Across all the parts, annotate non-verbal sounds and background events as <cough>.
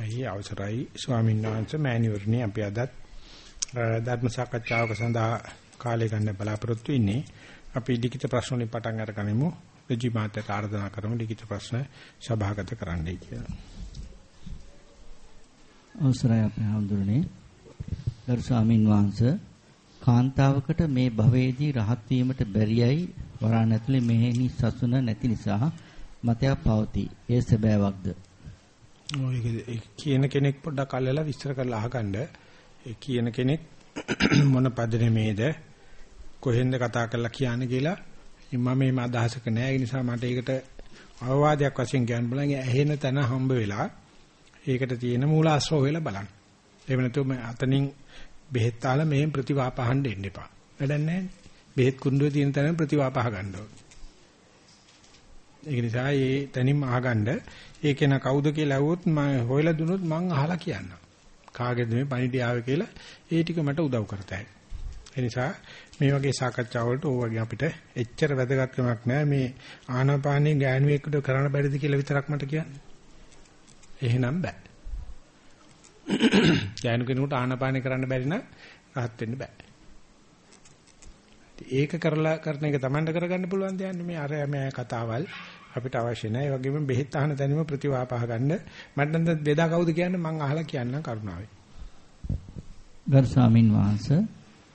අයි අවසරයි ස්වාමීන් වහන්සේ මෑණිවරණි අපි අදත් ධර්ම සාකච්ඡාවක සඳහා කාලය ගන්න බලාපොරොත්තු වෙන්නේ. අපි ලිඛිත ප්‍රශ්න වලින් පටන් අරගනිමු. රජි මාතට ආරාධනා කරමු ලිඛිත ප්‍රශ්න සභාගත කරන්නයි කියලා. අවසරයි අපේ හඳුරන්නේ. ගරු ස්වාමින් වහන්සේ කාන්තාවකට මේ භවයේදී රහත් වීමට බැරියයි වරණ ඇතුලේ මෙහෙණි සසුන නැති නිසා මතයක් පවතී. ඒ සැබෑවක්ද? ඔය කියන කෙනෙක් පොඩ්ඩක් අල්ලලා විස්තර කරලා අහගන්න. ඒ කියන කෙනෙක් <clears throat> මොන පදනමේද කොහෙන්ද කතා කරලා කියන්නේ කියලා මම මේ අදහසක නෑ. ඒ නිසා මට ඒකට අවවාදයක් වශයෙන් කියන්න බලන්න ඇහෙන තැන හම්බ වෙලා ඒකට තියෙන මූලාශ්‍රව වෙලා බලන්න. එහෙම නැතුව අතනින් බෙහෙත් තාල මෙහෙන් ප්‍රතිවාපහන්න දෙන්න එපා. වැඩක් නැහැ. බෙහෙත් කුණ්ඩුවේ තියෙන තැන ප්‍රතිවාපහ ගන්න ඕනේ. ඒක නිසා මේ තැනින්ම අහගන්න ඒක න කවුද කියලා ඇහුවොත් මම හොයලා දුනොත් මං අහලා කියන්නම්. කාගේද මේ පණිඩි ආවේ කියලා ඒ ටික මට උදව් කරතයි. ඒ නිසා මේ වගේ සාකච්ඡා වලට ඕ වගේ අපිට එච්චර වැදගත්කමක් නැහැ මේ ආනාපානී ගෑනුවෙකුට කරන්න බැරිද කියලා විතරක් මට කියන්න. එහෙනම් බෑ. <coughs> ගෑනු කෙනෙකුට ආනාපානී කරන්න බැරි නම් rahat වෙන්න බෑ. ඒක කරලා කරන එක Tamanට කරගන්න පුළුවන් දෙයක් නෙමෙයි අර මේ කතාවල් අපිට අවශ්‍ය නැහැ. ඒ වගේම බෙහෙත් අහන තැනම ප්‍රතිවාපහ ගන්න. මට නම් බෙදා කවුද කියන්නේ මං අහලා කියන්නම් කරුණාවෙන්. ගරු ස්වාමින් වහන්සේ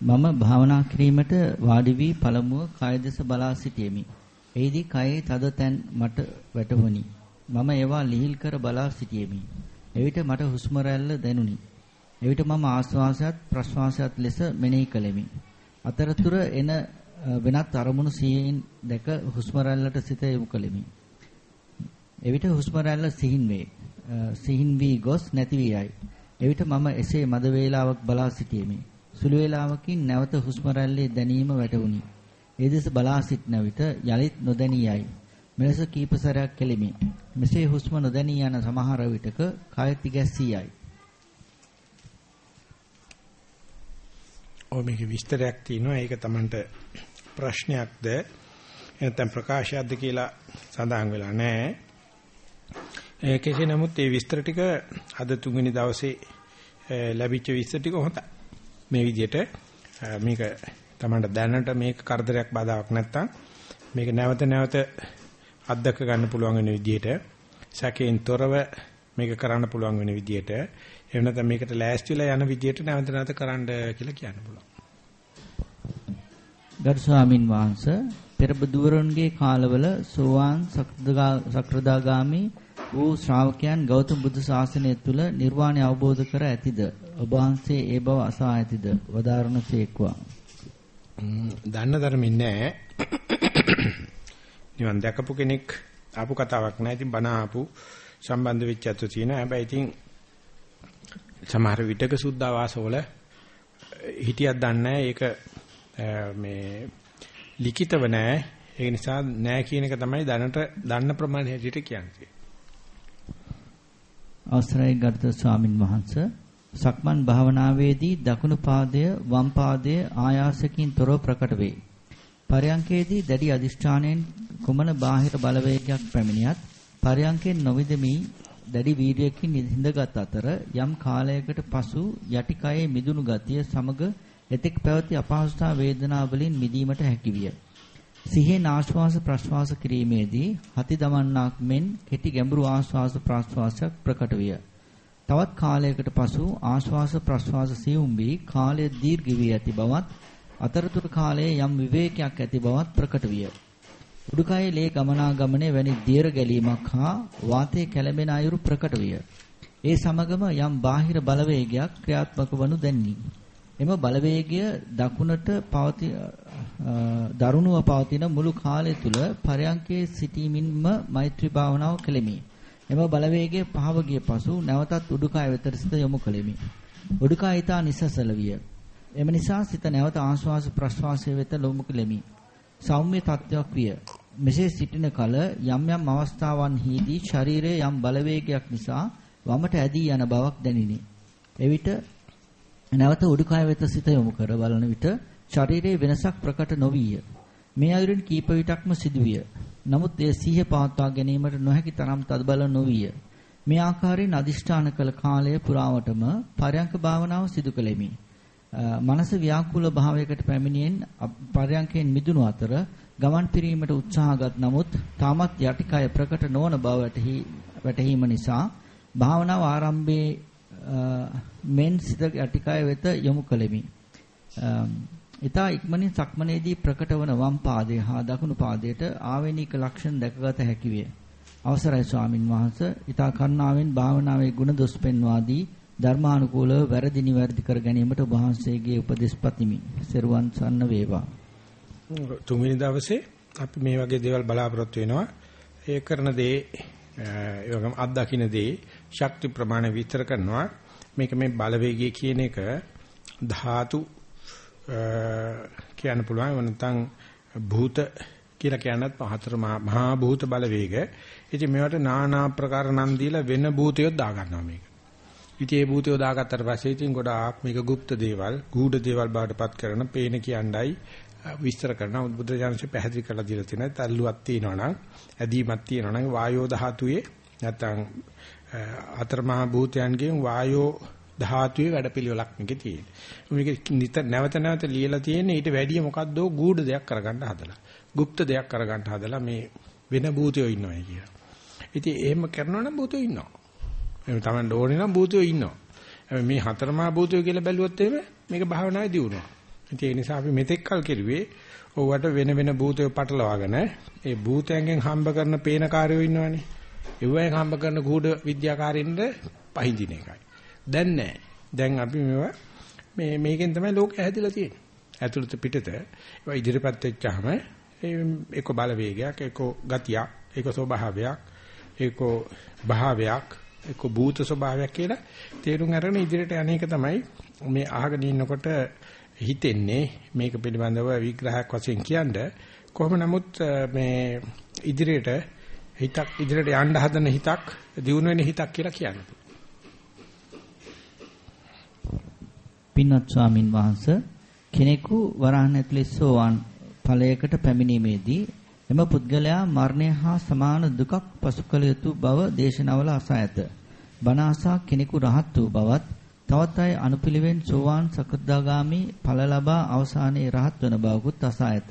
මම භාවනා කිරීමට වාඩි වී පළමුව කය දෙස බලා සිටියෙමි. එෙහිදී කයේ තද තැන් මට වැටහුණි. මම ඒවා ලිහිල් කර බලා සිටියෙමි. එවිට මට හුස්ම රැල්ල දැනුනි. එවිට මම ආශ්වාසයත් ප්‍රශ්වාසයත් ලෙස මෙනෙහි කළෙමි. අතරතුර එන වෙනත් අරමුණු සිහින් දැක හුස්ම රැල්ලට සිත යොමු කළෙමි. එවිට හුස්ම රැල්ල සිහින් වේ. සිහින් වී ගොස් නැති වී යයි. එවිට මම එසේ මද වේලාවක් බලා සිටියෙමි. සුළු වේලාවකින් නැවත හුස්ම රැල්ලේ දැනීම වැටහුණි. ඒ දෙස බලා සිටන විට යලිත් නොදැනී යයි. මෙලෙස කීප සැරයක් කෙලිමි. මෙසේ හුස්ම නොදැනී යන සමහර විටක කය තිගැස්සී යයි. ඔය මේකේ විස්තරයක් තියෙනවා. ඒක Tamanට ප්‍රශ්නයක්ද නැත්නම් ප්‍රකාශයක්ද කියලා සඳහන් වෙලා නැහැ. ඒ කෙසේ නමුත් මේ විස්තර ටික අද තුන්වෙනි දවසේ ලැබිච්ච විස්තර ටික හොඳයි. මේ විදිහට මේක තමන්ට දැනට මේක කරදරයක් බාධාවක් නැත්තම් මේක නැවත නැවත අත්දක ගන්න පුළුවන් වෙන විදිහට සැකයෙන් තොරව මේක කරන්න පුළුවන් වෙන විදිහට එහෙම නැත්නම් මේකට ලෑස්තිලා යන විදිහට නැවත නැවත කරන්න කියලා කියන්න පුළුවන්. ගරු ස්වාමින් වහන්සේ පෙර බුදුවරුන්ගේ කාලවල සෝවාන් සක්‍රදාගාමි වූ ශ්‍රාවකයන් ගෞතම බුදු ශාසනය තුල නිර්වාණය අවබෝධ කර ඇතිද? ඔබ වහන්සේ ඒ බව අසා ඇතිද? වදාරණසේක්වා දන්න ධර්මින් නැහැ නිවන් දැකපු කෙනෙක් ආපු කතාවක් නැහැ ඉතින් බණ ආපු සම්බන්ධ වෙච්ච අතු තියෙනවා. හැබැයි ඉතින් සමහර විටක සුද්ධාවාසවල හිටියක් දන්නේ ඒක මේ ලිඛිතව නැහැ. ඒ නිසා නැහැ කියන එක තමයි දැනට දන්න ප්‍රමාණය හැටියට කියන්නේ. අවසරයි ගරුතර ස්වාමින් වහන්සේ සක්මන් භාවනාවේදී දකුණු පාදය වම් පාදය ආයාසකින් තොරව ප්‍රකට වේ. පරයන්කේදී දැඩි අදිෂ්ඨානයෙන් කුමන බාහිර බලවේගයක් පැමිණියත් පරයන්කෙන් නොවිදමි දැඩි වීර්යයකින් හිඳගත් අතර යම් කාලයකට පසු යටි කයේ මිදුණු ගතිය සමග එතෙක් පැවති අපහසුතා වේදනා වලින් මිදීමට හැකිවිය. සිහින් ආශ්වාස ප්‍රශ්වාස කිරීමේදී හති දමන්නක් මෙන් කෙටි ගැඹුරු ආශ්වාස ප්‍රශ්වාසයක් ප්‍රකට විය. තවත් කාලයකට පසු ආශ්වාස ප්‍රශ්වාස සියුම් වී කාලය දීර්ඝ වී ඇති බවත් අතරතුර කාලයේ යම් විවේකයක් ඇති බවත් ප්‍රකට විය. උඩුකයේ ලේ ගමනාගමනයේ වැනි දියර ගැලීමක් හා වාතයේ කැළඹෙන අයුරු ප්‍රකට විය. ඒ සමගම යම් බාහිර බලවේගයක් ක්‍රියාත්මක වනු දැනිනි. එම බලවේගය දකුණට පවති දරුණුව පවතින මුළු කාලය තුල පරයන්කේ සිටීමින්ම මෛත්‍රී භාවනාව කෙලෙමි. එම බලවේගය පහව ගිය පසු නැවතත් උඩුකය වෙතට සිත යොමු කෙලෙමි. උඩුකය ඊතා නිසසල විය. එම නිසා සිත නැවත ආශ්වාස ප්‍රශ්වාසය වෙත යොමු කෙලෙමි. සෞම්‍ය තත්වයක් විය. මෙසේ සිටින කල යම් යම් අවස්ථාවන්හිදී ශරීරයේ යම් බලවේගයක් නිසා වමට ඇදී යන බවක් දැනිනි. එවිට නැවත උඩුකය වෙත සිත යොමු කර බලන විට ශරීරයේ වෙනසක් ප්‍රකට නොවිය. මේ අයුරින් කීප විටක්ම සිදුවිය. නමුත් ඒ සිහිය පවත්වා ගැනීමට නොහැකි තරම් තදබල නොවිය. මේ ආකාරයෙන් අදිෂ්ඨාන කළ කාලය පුරාවටම පරයන්ක භාවනාව සිදු කළෙමි. මනස ව්‍යාකූල භාවයකට පැමිණෙන් පරයන්කෙන් මිදුණු අතර ගමන් පිරීමට උත්සාහගත් නමුත් තාමත් යටිකය ප්‍රකට නොවන බව වැටහීම නිසා භාවනාව ආරම්භයේ මෙන් සිත යටිකය වෙත යොමු කළෙමි. ඊතා ඉක්මනින් සක්මනේදී ප්‍රකට වන වම් පාදයේ හා දකුණු පාදයට ආවේනික ලක්ෂණ දැකගත හැකි වේ. අවසරයි ස්වාමින් වහන්සේ ඊතා කරුණාවෙන් භාවනාවේ ගුණ දොස් පෙන්වා දී ධර්මානුකූලව වැරදි නිවැරදි කර ගැනීමට ඔබ වහන්සේගේ උපදෙස් පතිමි. සෙරුවන් සන්න වේවා. තුන්වෙනි දවසේ අපි මේ වගේ දේවල් බලාපොරොත්තු වෙනවා. ඒ කරන දේ ඒ වගේම අත්දකින්න දේ ශක්ති ප්‍රමාණය විස්තර කරනවා. මේක මේ බලවේගය කියන එක ධාතු කියන්න පුළුවන් නැත්නම් භූත කියලා කියනත් හතර මහා භූත බලවේග. ඉතින් මේවට নানা ආකාර නම් දීලා වෙන භූතයොත් දා ගන්නවා මේක. ඉතින් ඒ භූතයෝ දාගත්තට පස්සේ ඉතින් ගොඩාක් මේක গুপ্ত දේවල්, ගූඪ දේවල් බාටපත් කරන පේන කියණ්ඩයි විස්තර කරනවා බුදුරජාණන්සේ පැහැදිලි කරලා දීලා තියෙනවා තල්ලුවක් තියෙනවා නම් ඇදීමක් තියෙනවා නම් වායෝ ධාතුවේ නැත්නම් අතරමහා භූතයන්ගෙන් වායෝ ධාතුවේ වැඩපිළිවෙලක් මේකේ තියෙන්නේ. මේක නිත නැවත නැවත ලියලා තියෙන්නේ ඊට වැඩිය මොකද්ද ගූඪ දෙයක් කරගන්න හදලා. গুপ্ত දෙයක් කරගන්න හදලා මේ වෙන භූතයෝ ඉන්නවා කියලා. ඉතින් එහෙම කරනවා නම් භූතයෝ ඉන්නවා. එහෙම Taman ඕනේ නම් භූතයෝ ඉන්නවා. මේ හතරමහා භූතයෝ කියලා බැලුවොත් එහෙම මේක භාවනාවේ දියුණුවක්. ඒ නිසා අපි මෙතෙක් කල් කෙරුවේ ඕවට වෙන වෙන භූතයෝ පටලවාගෙන ඒ භූතයන්ගෙන් හම්බ කරන පේන කාර්යෝ ඉන්නවනේ. ඒවෙන් හම්බ කරන ගුඩ විද්‍යාකාරින්ද පහඳින එකයි. දැන් නැහැ. දැන් අපි මේවා මේ මේකෙන් තමයි ලෝකය හැදිලා තියෙන්නේ. ඇතුළත පිටත ඒවා ඉදිරිපත් වෙච්චාම ඒක බලවේගයක්, ඒක ගතියක්, ඒක ස්වභාවයක්, ඒක භාවයක්, ඒක භූත ස්වභාවයක් කියලා තේරුම් අරගෙන ඉදිරියට යන්නේක තමයි මේ අහගෙන ඉන්නකොට හිතෙන්නේ මේක පිළිබඳව විග්‍රහයක් වශයෙන් කියන්නේ කොහොම නමුත් මේ ඉදිරියට හිතක් ඉදිරියට යන්න හදන හිතක් දියුණු වෙන හිතක් කියලා කියන්නේ. පින්වත් ස්වාමින් වහන්සේ කෙනෙකු වරහන් ඇතුලේ සෝවාන් ඵලයකට පැමිණීමේදී එම පුද්ගලයා මරණය හා සමාන දුකක් පසු කළ යුතු බව දේශනාවල අසා ඇත. බණ අසා කෙනෙකු රහත් වූ බවත් තවත් අය අනුපිළිවෙන් සෝවාන් සකදාගාමි ඵල ලබා අවසානයේ රහත් වන බවකුත් අසා ඇත.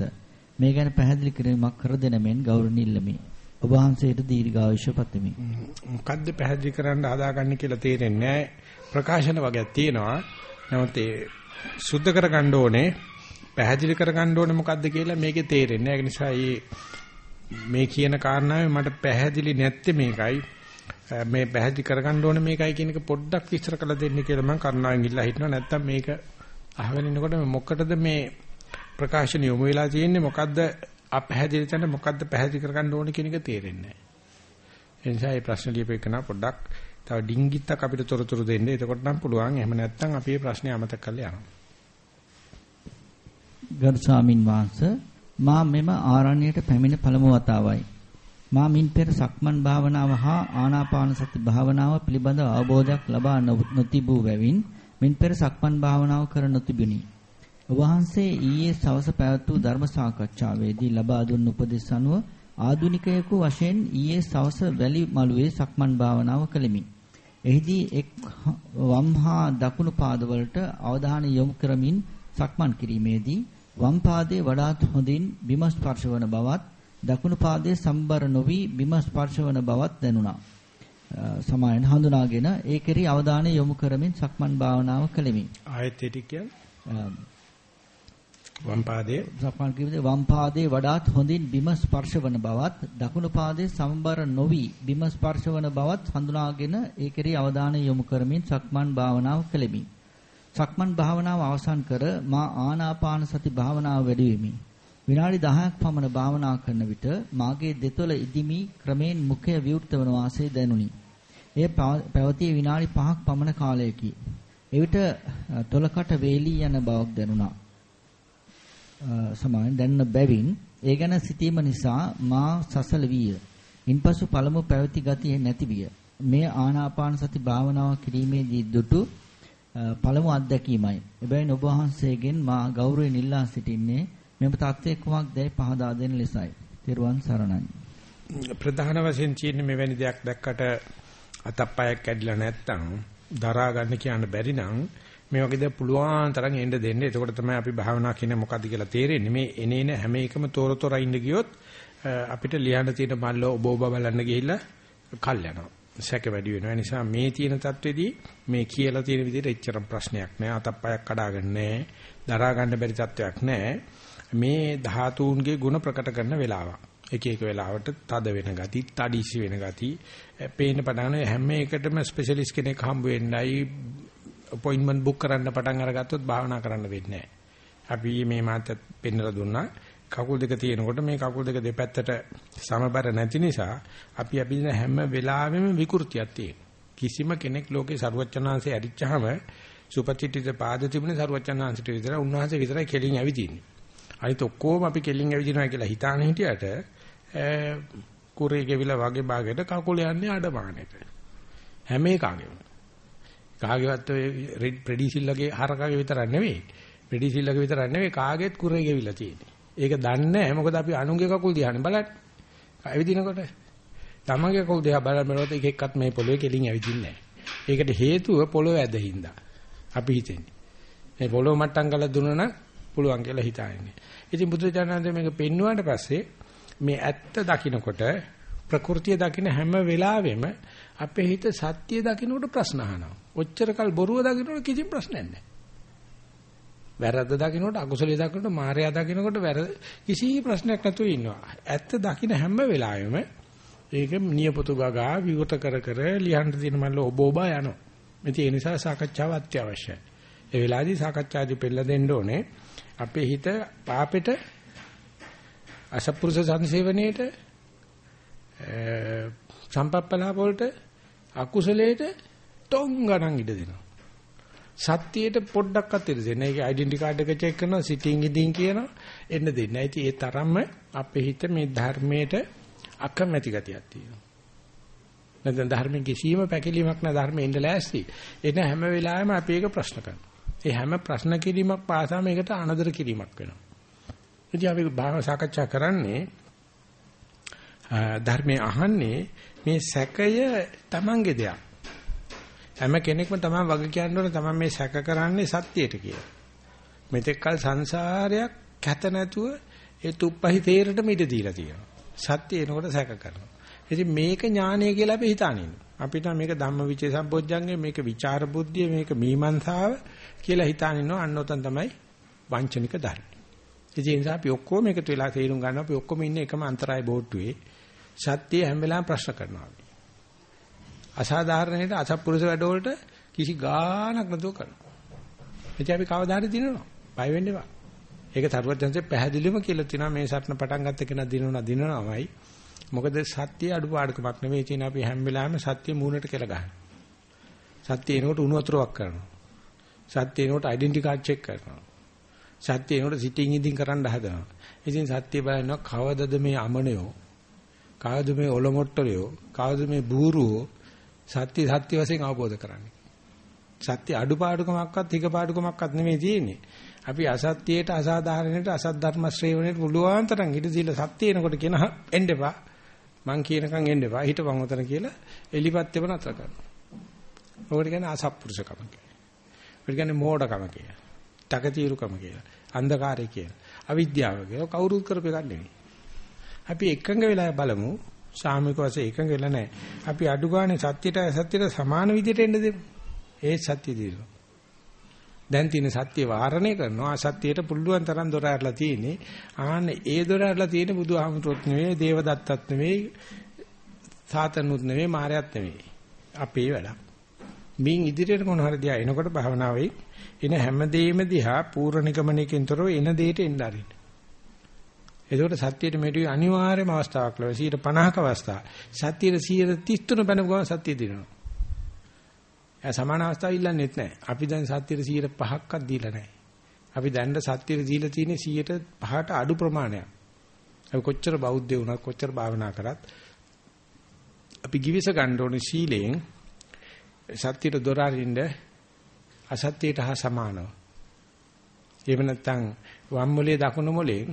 මේ ගැන පැහැදිලි කිරීමක් කර දෙන මෙන් ගෞරවණීයලමි. ඔබ වහන්සේට දීර්ඝායුෂ පතමි. මොකද්ද පැහැදිලි කරන්න හදාගන්නේ කියලා තේරෙන්නේ නැහැ. ප්‍රකාශන වගේක් තියෙනවා. නමුත් ඒ සුද්ධ කරගන්න ඕනේ පැහැදිලි කරගන්න ඕනේ මොකද්ද කියලා මේකේ තේරෙන්නේ නැහැ. ඒ නිසා මේ කියන කාරණාවේ මට පැහැදිලි නැත්තේ මේකයි. මේ පැහැදිලි කරගන්න ඕනේ මේකයි කියන එක පොඩ්ඩක් විස්තර කරලා දෙන්න කියලා මම කරුණාවෙන් ඉල්ලා හිටනවා නැත්තම් මේක අහගෙන ඉන්නකොට මොකටද මේ ප්‍රකාශන යොමු වෙලා තියෙන්නේ මොකද්ද අපැහැදිලි තැන මොකද්ද පැහැදිලි කරගන්න ඕනේ කියන එක තේරෙන්නේ නැහැ. ඒ නිසා මේ ප්‍රශ්න ලියපෙකන පොඩ්ඩක් තව ඩිංගිත්තක් අපිට තොරතුරු දෙන්න. එතකොට නම් පුළුවන්. එහෙම නැත්නම් අපි මේ ප්‍රශ්නේ අමතක කරලා යනවා. ගරු ස්වාමින් වහන්සේ මා මෙම ආරණ්‍යයට පැමිණ පළමු වතාවයි. මා මින් පෙර සක්මන් භාවනාව හා ආනාපාන සති භාවනාව පිළිබඳව අවබෝධයක් ලබා නොතිබූ බැවින් මින් පෙර සක්මන් භාවනාව කර නොතිබුණි. ඔබ වහන්සේ ඊයේ සවස පැවැත් වූ ධර්ම සාකච්ඡාවේදී ලබා දුන් උපදෙස් අනුව ආදුනිකයෙකු වශයෙන් ඊයේ සවස වැලි මළුවේ සක්මන් භාවනාව කළෙමි. එහිදී එක් වම් හා දකුණු පාදවලට අවධානය යොමු කරමින් සක්මන් කිරීමේදී වම් පාදයේ වඩාත් හොඳින් බිම ස්පර්ශ වන බවත් දකුණු පාදයේ සම්බර නොවි බිම ස්පර්ශ වන බවත් දැනුණා. සමායන හඳුනාගෙන ඒ කෙරෙහි අවධානය යොමු කරමින් සක්මන් භාවනාව කළෙමි. ආයත් ඒ ටික වම් පාදයේ සක්මන් කිව්වේ වම් පාදයේ වඩාත් හොඳින් බිම ස්පර්ශ වන බවත් දකුණු පාදයේ සම්බර නොවි බිම ස්පර්ශ වන බවත් හඳුනාගෙන ඒ කෙරෙහි අවධානය යොමු කරමින් සක්මන් භාවනාව කළෙමි. සක්මන් භාවනාව අවසන් කර මා ආනාපාන සති භාවනාව වැඩි වෙමි. විනාඩි 10ක් පමණ භාවනා කරන විට මාගේ දෙතොල ඉදිමි ක්‍රමෙන් මුඛය විවෘත වන වාසේ දැනුනි. එය පැවතී විනාඩි 5ක් පමණ කාලයකි. එවිට තොලකට වේලී යන බවක් දැනුණා. සමාන දැනන බැවින් ඒ ගැන සිතීම නිසා මා සසල විය. ඉන්පසු පළමු පැවති ගතිය නැති විය. මේ ආනාපාන සති භාවනාව කිරීමේදී දුටු පළමු අත්දැකීමයි. එබැවින් ඔබ වහන්සේගෙන් මා ගෞරවයෙන් ඉල්ලා සිටින්නේ මෙම தත්ත්වය කුමක්දයි පහදා දෙන ලෙසයි. තෙරුවන් සරණයි. ප්‍රධාන වශයෙන් තියෙන මෙවැනි දෙයක් දැක්කට අතප්පයක් කැඩිලා නැත්තම් දරා ගන්න කියන්න බැරි නම් මේ වගේ දේ පුළුවන් තරම් එන්න දෙන්න. එතකොට තමයි අපි භාවනා කියන්නේ මොකද්ද කියලා තේරෙන්නේ. මේ එනේන හැම එකම තොරතොර ඉන්න ගියොත් අපිට ලියන්න තියෙන මල්ල ඔබ ඔබ බලන්න ගිහිල්ලා කල් යනවා. සැක වැඩි වෙනවා. ඒ නිසා මේ තියෙන தത്വෙදී මේ කියලා තියෙන විදිහට එච්චරම් ප්‍රශ්නයක් නෑ. අතප්පයක් කඩාගෙන නෑ. දරා ගන්න බැරි தത്വයක් නෑ. මේ ධාතුන්ගේ ಗುಣ ප්‍රකට කරන වෙලාවක්. එක එක වෙලාවට තද වෙන ගති, තඩිසි වෙන ගති, පේන පටන් හැම එකටම ස්පෙෂලිස්ට් කෙනෙක් හම්බ වෙන්නයි අපොයින්ට්මන්ට් බුක් කරන්න පටන් අරගත්තොත් භාවනා කරන්න වෙන්නේ අපි මේ මාතත් පෙන්නලා දුන්නා. කකුල් දෙක තියෙනකොට මේ කකුල් දෙක දෙපැත්තට සමබර නැති නිසා අපි අපි හැම වෙලාවෙම විකෘතියක් තියෙනවා. කිසිම කෙනෙක් ලෝකේ සරුවචනාංශය ඇරිච්චාම සුපතිත්‍ිත පාද තිබුණේ සරුවචනාංශට විතරයි උන්වහන්සේ විතරයි කෙලින් ඇවිදින්නේ. අනිත ඔක්කොම අපි කෙලින් ඇවිදිනවා කියලා හිතාන හිටියට කුරේ ගෙවිලා වගේ භාගයට කකුල යන්නේ අඩමානෙට. හැම එකකගෙම. කාගේවත් ඔය ප්‍රෙඩිසිල්ලගේ හරකගේ විතරක් නෙවෙයි. ප්‍රෙඩිසිල්ලගේ විතරක් නෙවෙයි කාගේත් කුරේ ගෙවිලා තියෙන්නේ. ඒක දන්නේ නැහැ. මොකද අපි අනුන්ගේ කකුල් දිහානේ බලන්නේ. ඇවිදිනකොට තමන්ගේ කකුල් දිහා බලන බලවත් එක එක්කත් මේ පොළවේ කෙලින් ඇවිදින්නේ නැහැ. ඒකට හේතුව පොළොව ඇදින්දා. අපි හිතන්නේ. මේ පොළොව මට්ටම් කරලා දුන්නා නම් පුළුවන් කියලා හිතාන්නේ. ඉතින් බුදුචානන්ද මේක පෙන්වුවාට පස්සේ මේ ඇත්ත දකින්නකොට ප්‍රകൃතිය දකින්න හැම වෙලාවෙම අපේ හිත සත්‍ය දකින්නකොට ප්‍රශ්න අහනවා. ඔච්චරකල් බොරුව දකින්නකොට කිසිම ප්‍රශ්නයක් නැහැ. වැරද්ද දකින්නකොට අකුසලයේ දකින්නකොට මායя දකින්නකොට වැරද්ද කිසි ප්‍රශ්නයක් නැතුව ඉන්නවා. ඇත්ත දකින්න හැම වෙලාවෙම ඒක නියපොතු ගගා විවෘත කර කර ලියන්න තියෙන මල්ල ඔබ ඔබ යනවා. ඒ නිසා සාකච්ඡාව අත්‍යවශ්‍යයි. ඒ වෙලාවේදී සාකච්ඡාදී පෙළ දෙන්න ඕනේ. අපේ හිත පාපෙට අසපුරුෂ සංසේවණේට සම්පප්පලාප වලට අකුසලයට ටොං ගණන් ඉඩ දෙනවා. සත්‍යයට පොඩ්ඩක්වත් ඉඩ දෙන්නේ. ඒකේ ඩෙන්ටි කාඩ් එක චෙක් කරනවා, සිටින් ඉදින් කියනවා, එන්න දෙන්නේ. ඉතින් ඒ තරම්ම අපේ හිත මේ ධර්මයට අකමැති ගතියක් තියෙනවා. නැත්නම් ධර්මයේ කිසිම පැකිලීමක් නැ ධර්මයේ ඉඳ ලෑස්ති. එන හැම වෙලාවෙම අපි ඒක ප්‍රශ්න කරනවා. ඒ හැම ප්‍රශ්න කිරීමක් පාසා මේකට අනදර කිරීමක් වෙනවා. ඉතින් අපි භාව සාකච්ඡා කරන්නේ ධර්මයේ අහන්නේ මේ සැකය Tamange දෙයක්. හැම කෙනෙක්ම තමයි වග කියන්න ඕනේ තමයි මේ සැක කරන්නේ සත්‍යයට කියලා. මෙතෙක් කල සංසාරයක් කැත නැතුව ඒ තුප්පහි තේරෙටම ඉඩ දීලා තියෙනවා. සත්‍ය එනකොට සැක කරනවා. ඉතින් මේක ඥානය කියලා අපි හිතානින්න. අපිට මේක ධම්මවිචේ සම්පෝඥංගේ මේක විචාර බුද්ධිය මේක මීමන්සාව කියලා හිතාන ඉන්නවා අන්න උතන් තමයි වංචනික ධර්ම. ඉතින් ඒ නිසා අපි ඔක්කොම එකතු වෙලා තේරුම් ගන්නවා අපි ඔක්කොම ඉන්නේ එකම අන්තරාය බෝට්ටුවේ සත්‍ය හැම වෙලාවෙම ප්‍රශ්න කරනවා. අසාධාරණයට අසත්පුරුෂ වැඩවලට කිසි ගාණක් නැතුව කරනවා. ඉතින් අපි කවදා හරි දිනනවා. බය වෙන්න එපා. ඒක තරුවත්යන්සේ පැහැදිලිවම කියලා තිනවා මේ සත්න පටන් ගත්ත කෙනා දිනනවා දිනනවාමයි. මොකද සත්‍ය අඩුපාඩුකමක් නෙවෙයි කියන අපි හැම වෙලාවෙම සත්‍ය මූණට කියලා ගන්නවා. සත්‍ය එනකොට උණු වතුරක් කරනවා. සත්‍ය එනකොට ඩෙන්ටි කාඩ් චෙක් කරනවා. සත්‍ය එනකොට සිටින් ඉදින් කරන්න හදනවා. ඉතින් සත්‍ය බලනවා කවදද මේ අමනයෝ? කවද මේ ඔලොමොට්ටරයෝ? කවද මේ බූරුවෝ? සත්‍ය සත්‍ය වශයෙන් අවබෝධ කරන්නේ. සත්‍ය අඩුපාඩුකමක්වත් හිකපාඩුකමක්වත් නෙමෙයි තියෙන්නේ. අපි අසත්‍යයට අසාධාරණයට අසත් ධර්ම ශ්‍රේවණයට පුළුවන් තරම් ඉඳ දීලා සත්‍ය එනකොට කියන එන්න එපා. මං කියනකම් එන්න එපා. හිටපන් උතන කියලා එලිපත් එවන අතර කරනවා. ඔකට කියන්නේ අසත්පුරුෂකම කියලා. ඔකට කියන්නේ මෝඩකම කියලා. තකතිරුකම කියලා. අන්ධකාරය කියලා. අවිද්‍යාව කියලා කවුරුත් කරපු එකක් නෙවෙයි. අපි එකඟ වෙලා බලමු සාමික වශයෙන් එකඟ වෙලා නැහැ. අපි අඩු ගානේ සත්‍යයට සත්‍යයට සමාන විදිහට එන්න දෙමු. ඒ සත්‍ය දිනවා. දැන් තියෙන සත්‍ය වාරණය කරනවා අසත්‍යයට පුළුවන් තරම් දොර ඇරලා තියෙන්නේ. ආන්න ඒ දොර ඇරලා තියෙන බුදුහාමුදුරුවොත් නෙවෙයි, දේවදත්තත් නෙවෙයි, සාතනුත් නෙවෙයි, මාරයත් නෙවෙයි. අපේ වැඩක්. මින් ඉදිරියට මොන හරි දිහා එනකොට භවනාවේ එන හැමදේම දිහා පූර්ව නිගමනයකින් තොරව එන දෙයට එන්න ආරින්න. එතකොට සත්‍යයට මෙඩුවේ අනිවාර්යම අවස්ථාවක් ලැබෙයි 50ක අවස්ථාව. සත්‍යයට 133 බැනපු ගමන් සත්‍ය දිනනවා. ඒ සමාන අවස්ථාව ඉල්ලන්නේත් නැහැ. අපි දැන් සත්‍යයට 105ක්වත් දීලා නැහැ. අපි දැන් සත්‍යයට දීලා තියෙන්නේ 105ට අඩු ප්‍රමාණයක්. අපි කොච්චර බෞද්ධ වුණත් කොච්චර භාවනා කරත් අපි givis ගන්න ඕනේ සීලයෙන් සත්‍යයට දොර අරින්න අසත්‍යයට හා සමානව. එහෙම නැත්නම් වම් මොලේ දකුණු මොලේ